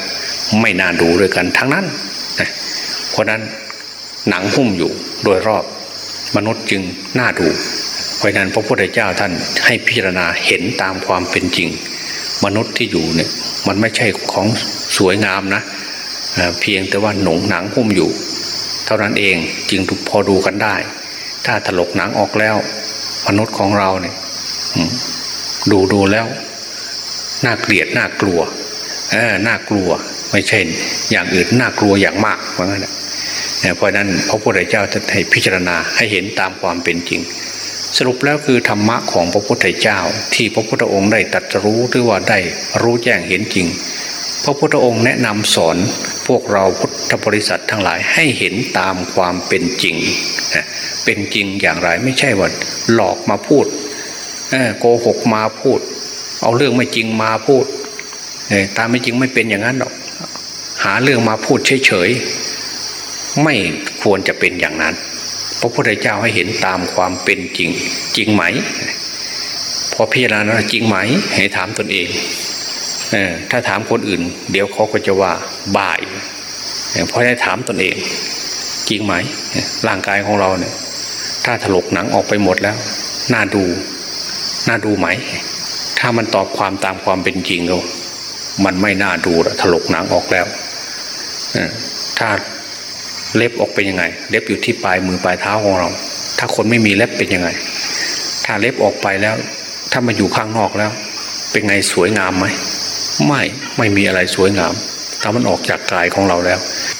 ไม่น่าดูด้วยกันทั้งนั้นนะเพราะนั้นหนังหุ้มอยู่โดยรอบ มนุษย์จึงน่าดู เพราะนั้นพระพุทธเจ้าท่านให้พิจารณาเห็นตามความเป็นจริง มนุษย์ที่อยู่เนี่ย มันไม่ใช่ของสวยงามนะเพียงแต่ว่าหนงหนังหุ้มอยู่ เท่านั้นเองจึงพอดูกันได้ ถ้าถลกหนังออกแล้ว มนุษย์ของเราเนี่ยดูดูแล้วน่าเกลียดน่ากลัวเออน่ากลัว ไม่ใช่ อย่างอื่นน่ากลัวอย่างมากเพราะงั้นเพราะนั้นพระพุทธเจ้าจะให้พิจารณาให้เห็นตามความเป็นจริง สรุปแล้วคือธรรมะของพระพุทธเจ้า ที่พระพุทธองค์ได้ตรัสรู้หรือว่าได้รู้แจ้งเห็นจริง พระพุทธองค์แนะนำสอนพวกเราพุทธบริษัททั้งหลายให้เห็นตามความเป็นจริงเป็นจริงอย่างไรไม่ใช่ว่าหลอกมาพูดโกหกมาพูด เอาเรื่องไม่จริงมาพูดตามไม่จริงไม่เป็นอย่างนั้นหรอกหาเรื่องมาพูดเฉยๆไม่ควรจะเป็นอย่างนั้น พระพุทธเจ้าให้เห็นตามความเป็นจริง จริงไหม พอพิจารณาจริงไหม ให้ถามตนเองถ้าถามคนอื่น เดี๋ยวเขาก็จะว่าบ่ายเพราะได้ถามตนเอง จริงไหมร่างกายของเราเนี่ย ถ้าถลกหนังออกไปหมดแล้วน่าดูน่าดูไหม ถ้ามันตอบความตามความเป็นจริงเรามันไม่น่าดูละถลกหนังออกแล้วถ้า เล็บออกเป็นยังไง เล็บอยู่ที่ปลายมือปลายเท้าของเรา ถ้าคนไม่มีเล็บเป็นยังไง ถ้าเล็บออกไปแล้ว ถ้ามาอยู่ข้างนอกแล้ว เป็นไงสวยงามไหมไม่ไม่มีอะไรสวยงาม ถ้ามันออกจากกายของเราแล้ว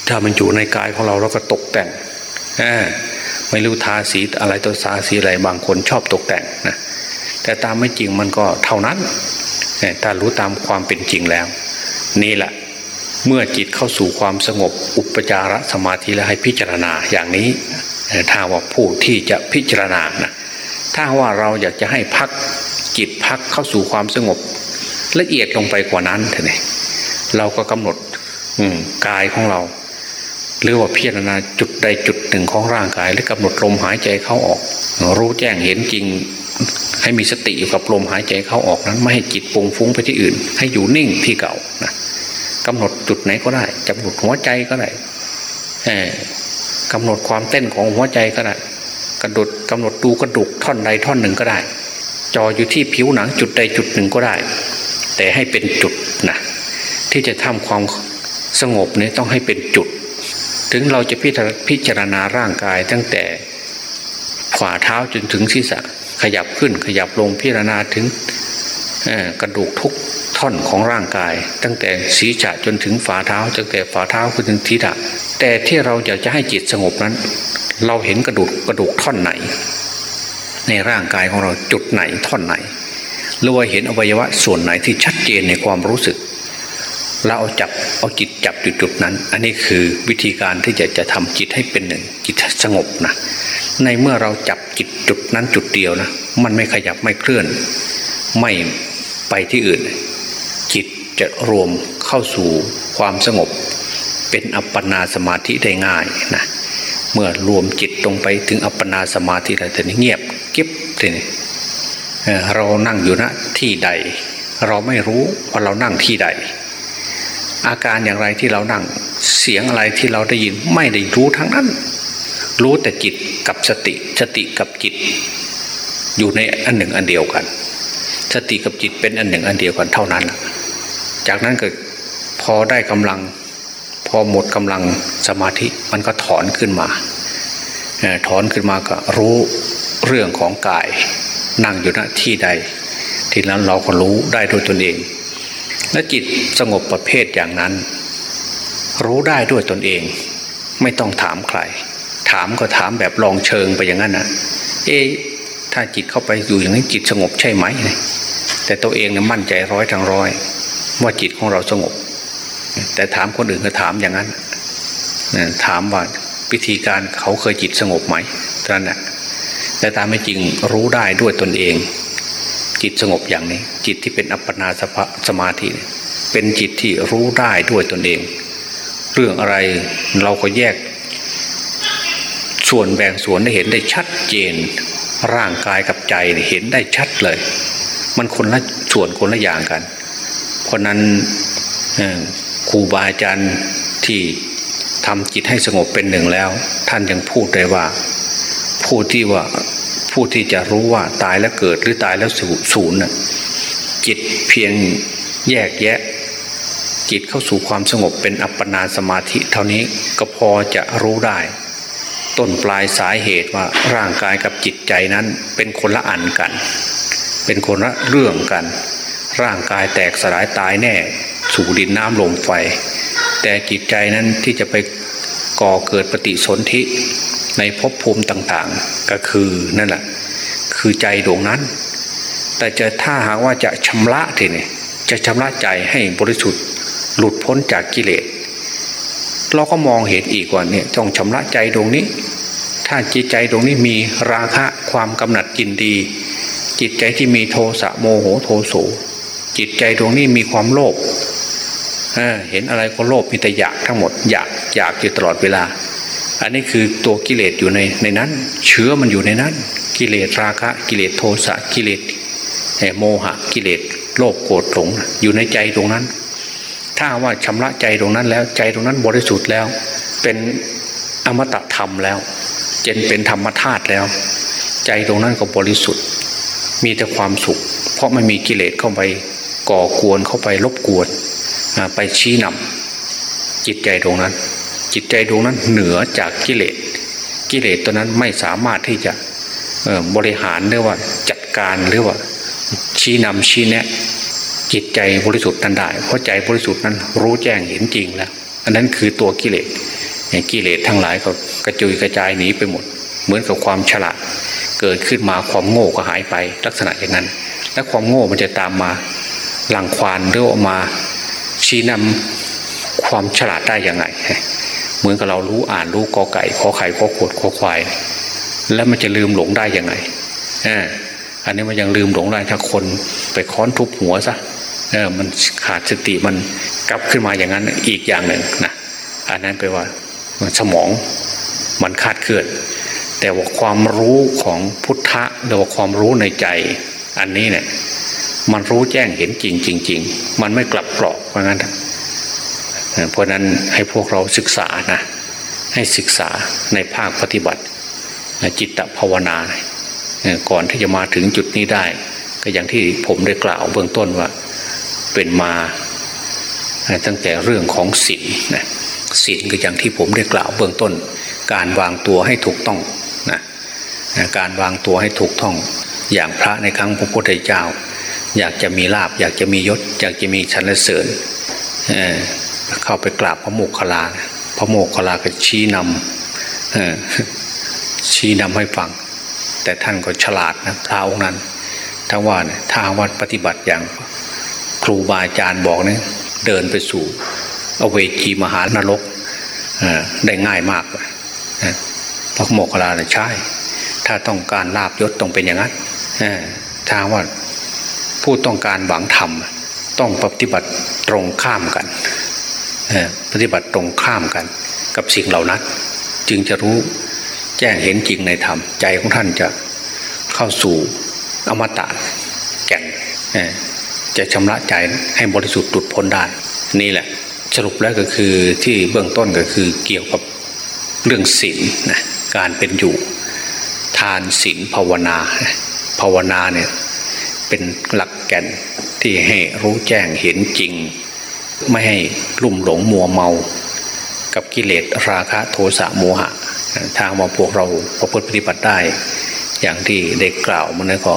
ถ้ามันอยู่ในกายของเราเราก็ตกแต่งไม่รู้ทาสีอะไรตัวสาสีอะไรบางคนชอบตกแต่งนะแต่ตามไม่จริงมันก็เท่านั้นถ้ารู้ตามความเป็นจริงแล้ว นี่แหละ เมื่อจิตเข้าสู่ความสงบอุปจารสมาธิแล้วให้พิจารณาอย่างนี้ถ้าว่าผู้ที่จะพิจารณานะถ้าว่าเราอยากจะให้พักจิตพักเข้าสู่ความสงบ ละเอียดลงไปกว่านั้นเถอะเนี่ยเราก็กำหนดกายของเรา หรือว่าพิจารณาจุดใดจุดหนึ่งของร่างกายหรือกำหนดลมหายใจเข้าออก รู้แจ้งเห็นจริง ให้มีสติอยู่กับลมหายใจเข้าออกนั้น ไม่ให้จิตปุงฟุ้งไปที่อื่น ให้อยู่นิ่งที่เก่านะ กำหนดจุดไหนก็ได้กำหนดหัวใจก็ได้กำหนดความเต้นของหัวใจก็ได้กระดุดกำหนดดูกระดูกท่อนใดท่อนหนึ่งก็ได้จออยู่ที่ผิวหนังจุดใดจุดหนึ่งก็ได้ แต่ให้เป็นจุดนะที่จะทำความสงบเนี่ยต้องให้เป็นจุด ถึงเราจะพิจารณาร่างกายตั้งแต่ฝ่าเท้าจนถึงศีรษะขยับขึ้นขยับลงพิจารณาถึงกระดูกทุก ท่อนของร่างกาย ตั้งแต่ศีรษะจนถึงฝ่าเท้าตั้งแต่ฝ่าเท้าขึ้นถึงศีรษะแต่ที่เราอยากจะให้จิตสงบนั้น เราเห็นกระดูกกระดูกท่อนไหน ในร่างกายของเราจุดไหนท่อนไหนหรือว่าเห็นอวัยวะส่วนไหนที่ชัดเจนในความรู้สึก เราเอาจับเอาจิตจับจุดจุดนั้น อันนี้คือวิธีการที่จะจะทำจิตให้เป็นหนึ่งจิตสงบนะในเมื่อเราจับจิตจุดนั้นจุดเดียวนะ มันไม่ขยับไม่เคลื่อน ไม่ไปที่อื่น จะรวมเข้าสู่ความสงบ เป็นอัปปนาสมาธิได้ง่ายนะเมื่อรวมจิตตรงไปถึงอัปปนาสมาธิแล้วแต่นี้เงียบเก็บทีนี้เรานั่งอยู่ณที่ใด เราไม่รู้ว่าเรานั่งที่ใด อาการอย่างไรที่เรานั่งเสียงอะไรที่เราได้ยินไม่ได้รู้ทั้งนั้น รู้แต่จิตกับสติสติกับจิต อยู่ในอันหนึ่งอันเดียวกัน สติกับจิตเป็นอันหนึ่งอันเดียวกันเท่านั้น จากนั้นก็พอได้กำลัง พอหมดกำลังสมาธิมันก็ถอนขึ้นมาถอนขึ้นมาก็รู้เรื่องของกายนั่งอยู่ณที่ใด ทีนั้นเราก็รู้ได้โดยตนเอง และจิตสงบประเภทอย่างนั้น รู้ได้ด้วยตนเอง ไม่ต้องถามใคร ถามก็ถามแบบลองเชิงไปอย่างนั้นนะเอ๊ถ้าจิตเข้าไปอยู่อย่างนี้จิตสงบใช่ไหม แต่ตัวเองเนี่ยมั่นใจร้อยทั้งร้อย ว่าจิตของเราสงบ แต่ถามคนอื่นก็ถามอย่างนั้นถามว่าวิธีการเขาเคยจิตสงบไหมท่านน่ะแต่ตามไม่จริงรู้ได้ด้วยตนเอง จิตสงบอย่างนี้ จิตที่เป็นอัปปนาสสมาธิ เป็นจิตที่รู้ได้ด้วยตนเอง เรื่องอะไรเราก็แยก ส่วนแบ่งส่วนได้เห็นได้ชัดเจน ร่างกายกับใจเห็นได้ชัดเลย มันคนละส่วนคนละอย่างกันเราะนั้นครูบาอาจารย์ที่ทำจิตให้สงบเป็นหนึ่งแล้ว ท่านยังพูดได้ว่า ผู้ที่ว่าผู้ที่จะรู้ว่าตายแล้วเกิดหรือตายแล้วสูญจิตเพียงแยกแยะ จิตเข้าสู่ความสงบเป็นอัปปนาสมาธิ เท่านี้ก็พอจะรู้ได้ ต้นปลายสาเหตุว่าร่างกายกับจิตใจนั้นเป็นคนละอันกัน เป็นคนละเรื่องกัน ร่างกายแตกสลายตายแน่สู่ดินน้ำลมไฟ แต่จิตใจนั้นที่จะไปก่อเกิดปฏิสนธิในภพภูมิต่างๆ ก็คือนั่นแหละคือใจดวงนั้น แต่จะถ้าหากว่าจะชำระทีนี่จะชำระใจให้บริสุทธิ์หลุดพ้นจากกิเลสเราก็มองเห็นอีกว่าเนี่ยต้องชำระใจดวงนี้ ถ้าจิตใจดวงนี้มีราคะความกำหนัดกินดี จิตใจที่มีโทสะโมโหโทโส จิตใจดวงนี้มีความโลภเห็นอะไรก็โลภมีแต่อยากทั้งหมดอยากอยากอยู่ตลอดเวลา อันนี้คือตัวกิเลสอยู่ในในนั้น เชื้อมันอยู่ในนั้น กิเลสราคะ กิเลสโทสะกิเลสโมหะกิเลสโลภโกรธหลงอยู่ในใจตรงนั้น ถ้าว่าชำระใจตรงนั้นแล้วใจตรงนั้นบริสุทธิ์แล้ว เป็นอมตะธรรมแล้ว เจนเป็นธรรมธาตุแล้ว ใจตรงนั้นก็บริสุทธิ์ มีแต่ความสุข เพราะไม่มีกิเลสเข้าไป ก่อกวนเข้าไปรบกวนไปชี้นำจิตใจตรงนั้น จิตใจดวงนั้นเหนือจากกิเลสกิเลสตัวนั้นไม่สามารถที่จะบริหารหรือว่าจัดการหรือว่าชี้นำชี้แนะ จิตใจบริสุทธิ์นั้นได้ เพราะใจบริสุทธิ์นั้นรู้แจ้งเห็นจริงแล้วอันนั้นคือตัวกิเลสอย่างกิเลสทั้งหลายก็กระจุยกระจายหนีไปหมด เหมือนกับความฉลาด เกิดขึ้นมาความโง่ก็หายไปลักษณะอย่างนั้น และความโง่มันจะตามมา หลังควานหรือออกมาชี้นำความฉลาดได้ยังไง เหมือนกับเรารู้อ่านรู้กอไก่ขอไข่ขอขวดขอควาย แล้วมันจะลืมหลงได้ยังไงอันนี้มันยังลืมหลงได้ถ้าคนไปค้อนทุบหัวซะเออมันขาดสติมันกลับขึ้นมาอย่างนั้นอีกอย่างหนึ่งนะอันนั้นแปลว่าสมองมันคาดเคลื่อน แต่ว่าความรู้ของพุทธะหรือว่าความรู้ในใจ อันนี้เนี่ย มันรู้แจ้งเห็นจริงจริงๆมันไม่กลับกรอกเพราะงั้นเพราะนั้นให้พวกเราศึกษานะให้ศึกษาในภาคปฏิบัติ จิตภาวนาก่อนที่จะมาถึงจุดนี้ได้ ก็อย่างที่ผมได้กล่าวเบื้องต้นว่าเป็นมาตั้งแต่เรื่องของศีลนะศีลก็อย่างที่ผมได้กล่าวเบื้องต้น การวางตัวให้ถูกต้องนะการวางตัวให้ถูกต้อง อย่างพระในครั้งพระพุทธเจ้า อยากจะมีลาบอยากจะมียศ อยากจะมีชันเสริญเเข้าไปกราบพระโมคคัลลาพระโมคคัลลาก็ชี้นำชี้นำให้ฟัง แต่ท่านก็ฉลาดนะพระองค์นั้นถ้าว่าเนี่ยถ้าวัดปฏิบัติอย่างครูบาอาจารย์บอกเนี่ยเดินไปสู่ อเวจีมหานรกได้ง่ายมากเลยพระโมคคัลลาเนี่ยใช่ ถ้าต้องการลาบยศต้องเป็นอย่างนั้นถ้าว่า ผู้ต้องการหวังธรรมต้องปฏิบัติตรงข้ามกันปฏิบัติตรงข้ามกัน กับสิ่งเหล่านั้น จึงจะรู้แจ้งเห็นจริงในธรรม ใจของท่านจะเข้าสู่อมตะแก่นจะชำระใจให้บริสุทธิ์หลุดพ้นได้ นี่แหละ สรุปแล้วก็คือที่เบื้องต้นก็คือเกี่ยวกับเรื่องศีลนะการเป็นอยู่ ทานศีลภาวนา ภาวนาเนี่ย เป็นหลักแก่นที่ให้รู้แจ้งเห็นจริง ไม่ให้ลุ่มหลงมัวเมา กับกิเลสราคะโทสะโมหะ ทางมาพวกเราประพฤติปฏิบัติได้ อย่างที่เด็กล่าวมันนก็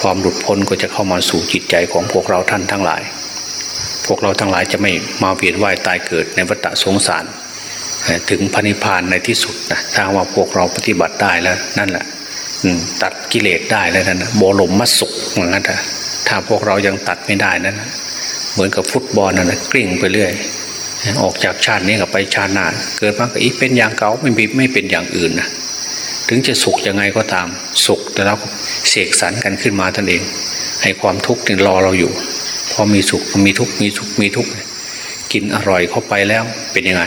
ความหลุดพ้นก็จะเข้ามาสู่จิตใจของพวกเราท่านทั้งหลาย พวกเราทั้งหลายจะไม่มาเวียนว่ายตายเกิดในวัฏสงสาร ถึงพันิพานในที่สุดนะถ้าว่าพวกเราปฏิบัติได้แล้วนั่นแหละ ตัดกิเลสได้แล้วนั่นโบลมมัสุกเหมือนกันถ้าพวกเรายังตัดไม่ได้นั้นเหมือนกับฟุตบอลนั่นนะกลิ้งไปเรื่อย ออกจากชาตินี้กับไปชาติหน้าเกิดมาก็อีกเป็นอย่างเก่าไม่ไม่เป็นอย่างอื่นนะถึงจะสุขยังไงก็ตามสุขแต่เราเสกสรรกันขึ้นมาท่านเอง ให้ความทุกข์รอเราอยู่ พอมีสุขมีทุกข์มีสุขมีทุกข์กินอร่อยเข้าไปแล้วเป็นยังไง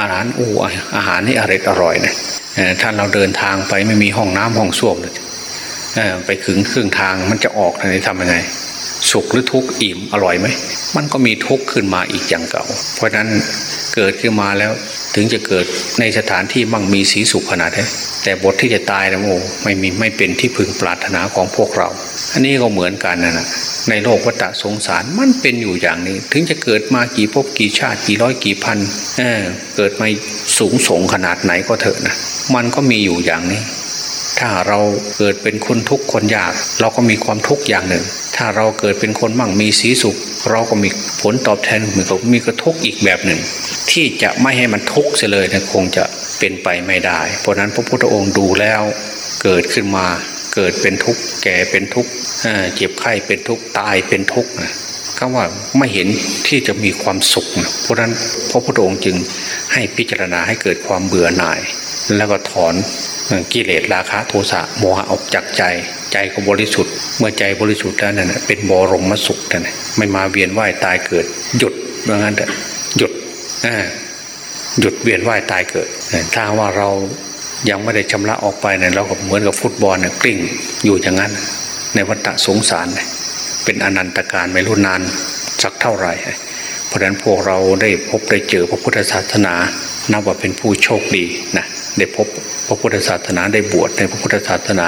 อาหารอู้อาหารนี่อร่อยอร่อยนะ ท่านเราเดินทางไปไม่มีห้องน้ำห้องส้วมเลยไปขึงเครื่องทางมันจะออกทางไหนทำยังไง สุขหรือทุกข์อิ่มอร่อยไหมมันก็มีทุกข์ขึ้นมาอีกอย่างเก่า เพราะนั้นเกิดขึ้นมาแล้ว ถึงจะเกิดในสถานที่มั่งมีสีสุขขนาดไหนแต่บทที่จะตายนะโอ้ไม่มีไม่เป็นที่พึงปรารถนาของพวกเรา อันนี้ก็เหมือนกันนะนะในโลกวัฏสงสารมันเป็นอยู่อย่างนี้ ถึงจะเกิดมากี่ภพกี่ชาติกี่ร้อยกี่พันเออเกิดมาสูงส่งขนาดไหนก็เถอะนะมันก็มีอยู่อย่างนี้ ถ้าเราเกิดเป็นคนทุกข์คนยาก เราก็มีความทุกข์อย่างหนึ่ง ถ้าเราเกิดเป็นคนมั่งมีสีสุข เราก็มีผลตอบแทนเหมือนกับมีกระทุกข์อีกแบบหนึ่ง ที่จะไม่ให้มันทุกข์เสียเลยนะคงจะเป็นไปไม่ได้ เพราะนั้นพระพุทธองค์ดูแล้วเกิดขึ้นมาเกิดเป็นทุกข์แก่เป็นทุกข์เจ็บไข้เป็นทุกข์ตายเป็นทุกข์นะก็ว่าไม่เห็นที่จะมีความสุข เพราะนั้นพระพุทธองค์จึงให้พิจารณาให้เกิดความเบื่อหน่าย แล้วก็ถอนกิเลสราคะโทสะโมหะออกจากใจ ใจก็บริสุทธิ์ เมื่อใจบริสุทธิ์แล้วนั่นเป็นบรมสุขนั่นไม่มาเวียนว่ายตายเกิด หยุดเมื่อนั้นหยุดหยุดเวียนว่ายตายเกิดถ้าว่าเรายังไม่ได้ชำระออกไปเนี่ยเราก็เหมือนกับฟุตบอลเนี่ยกลิ้งอยู่อย่างนั้น ในวัฏสงสารเป็นอนันตการไม่รู้นานสักเท่าไหร่ เพราะฉะนั้นพวกเราได้พบได้เจอพระพุทธศาสนา นับว่าเป็นผู้โชคดีนะ ได้พบพระพุทธศาสนาได้บวชในพระพุทธศาสนา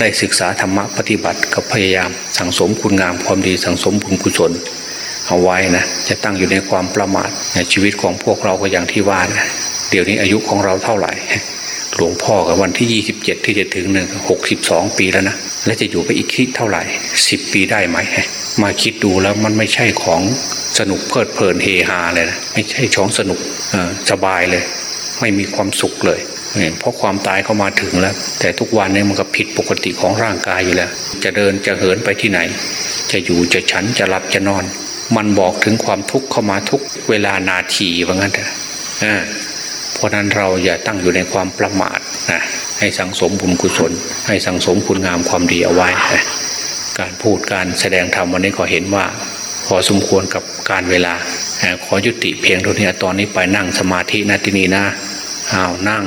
ได้ศึกษาธรรมะปฏิบัติก็พยายามสังสมคุณงามความดีสังสมบุญกุศลเอาไว้นะจะตั้งอยู่ในความประมาทในชีวิตของพวกเราก็อย่างที่ว่านะเดี๋ยวนี้อายุของเราเท่าไหร่ หลวงพ่อกับวันที่ยี่สิบเจ็ดที่จะถึงหนึ่งหกสิบสองปีแล้วนะและจะอยู่ไปอีกคิดเท่าไหร่สิบปีได้ไหมมาคิดดูแล้วมันไม่ใช่ของสนุกเพลิดเพลินเฮฮาเลยนะไม่ใช่ช้องสนุกสบายเลย ไม่มีความสุขเลย เพราะความตายเข้ามาถึงแล้ว แต่ทุกวันนี้มันก็ผิดปกติของร่างกายอยู่แล้ว จะเดินจะเหินไปที่ไหน จะอยู่จะฉันจะหลับจะนอน มันบอกถึงความทุกข์เข้ามาทุกเวลานาทีว่างั้นเถอะเพราะนั้นเราอย่าตั้งอยู่ในความประมาทนะให้สังสมบุญกุศล ให้สังสมคุณงามความดีเอาไว้การพูดการแสดงธรรมวันนี้ก็เห็นว่า พอสมควรกับการเวลาขอยุติเพียงเท่านี้ตอนนี้ไปนั่งสมาธินะที่นี่นะอ้าวนั่ง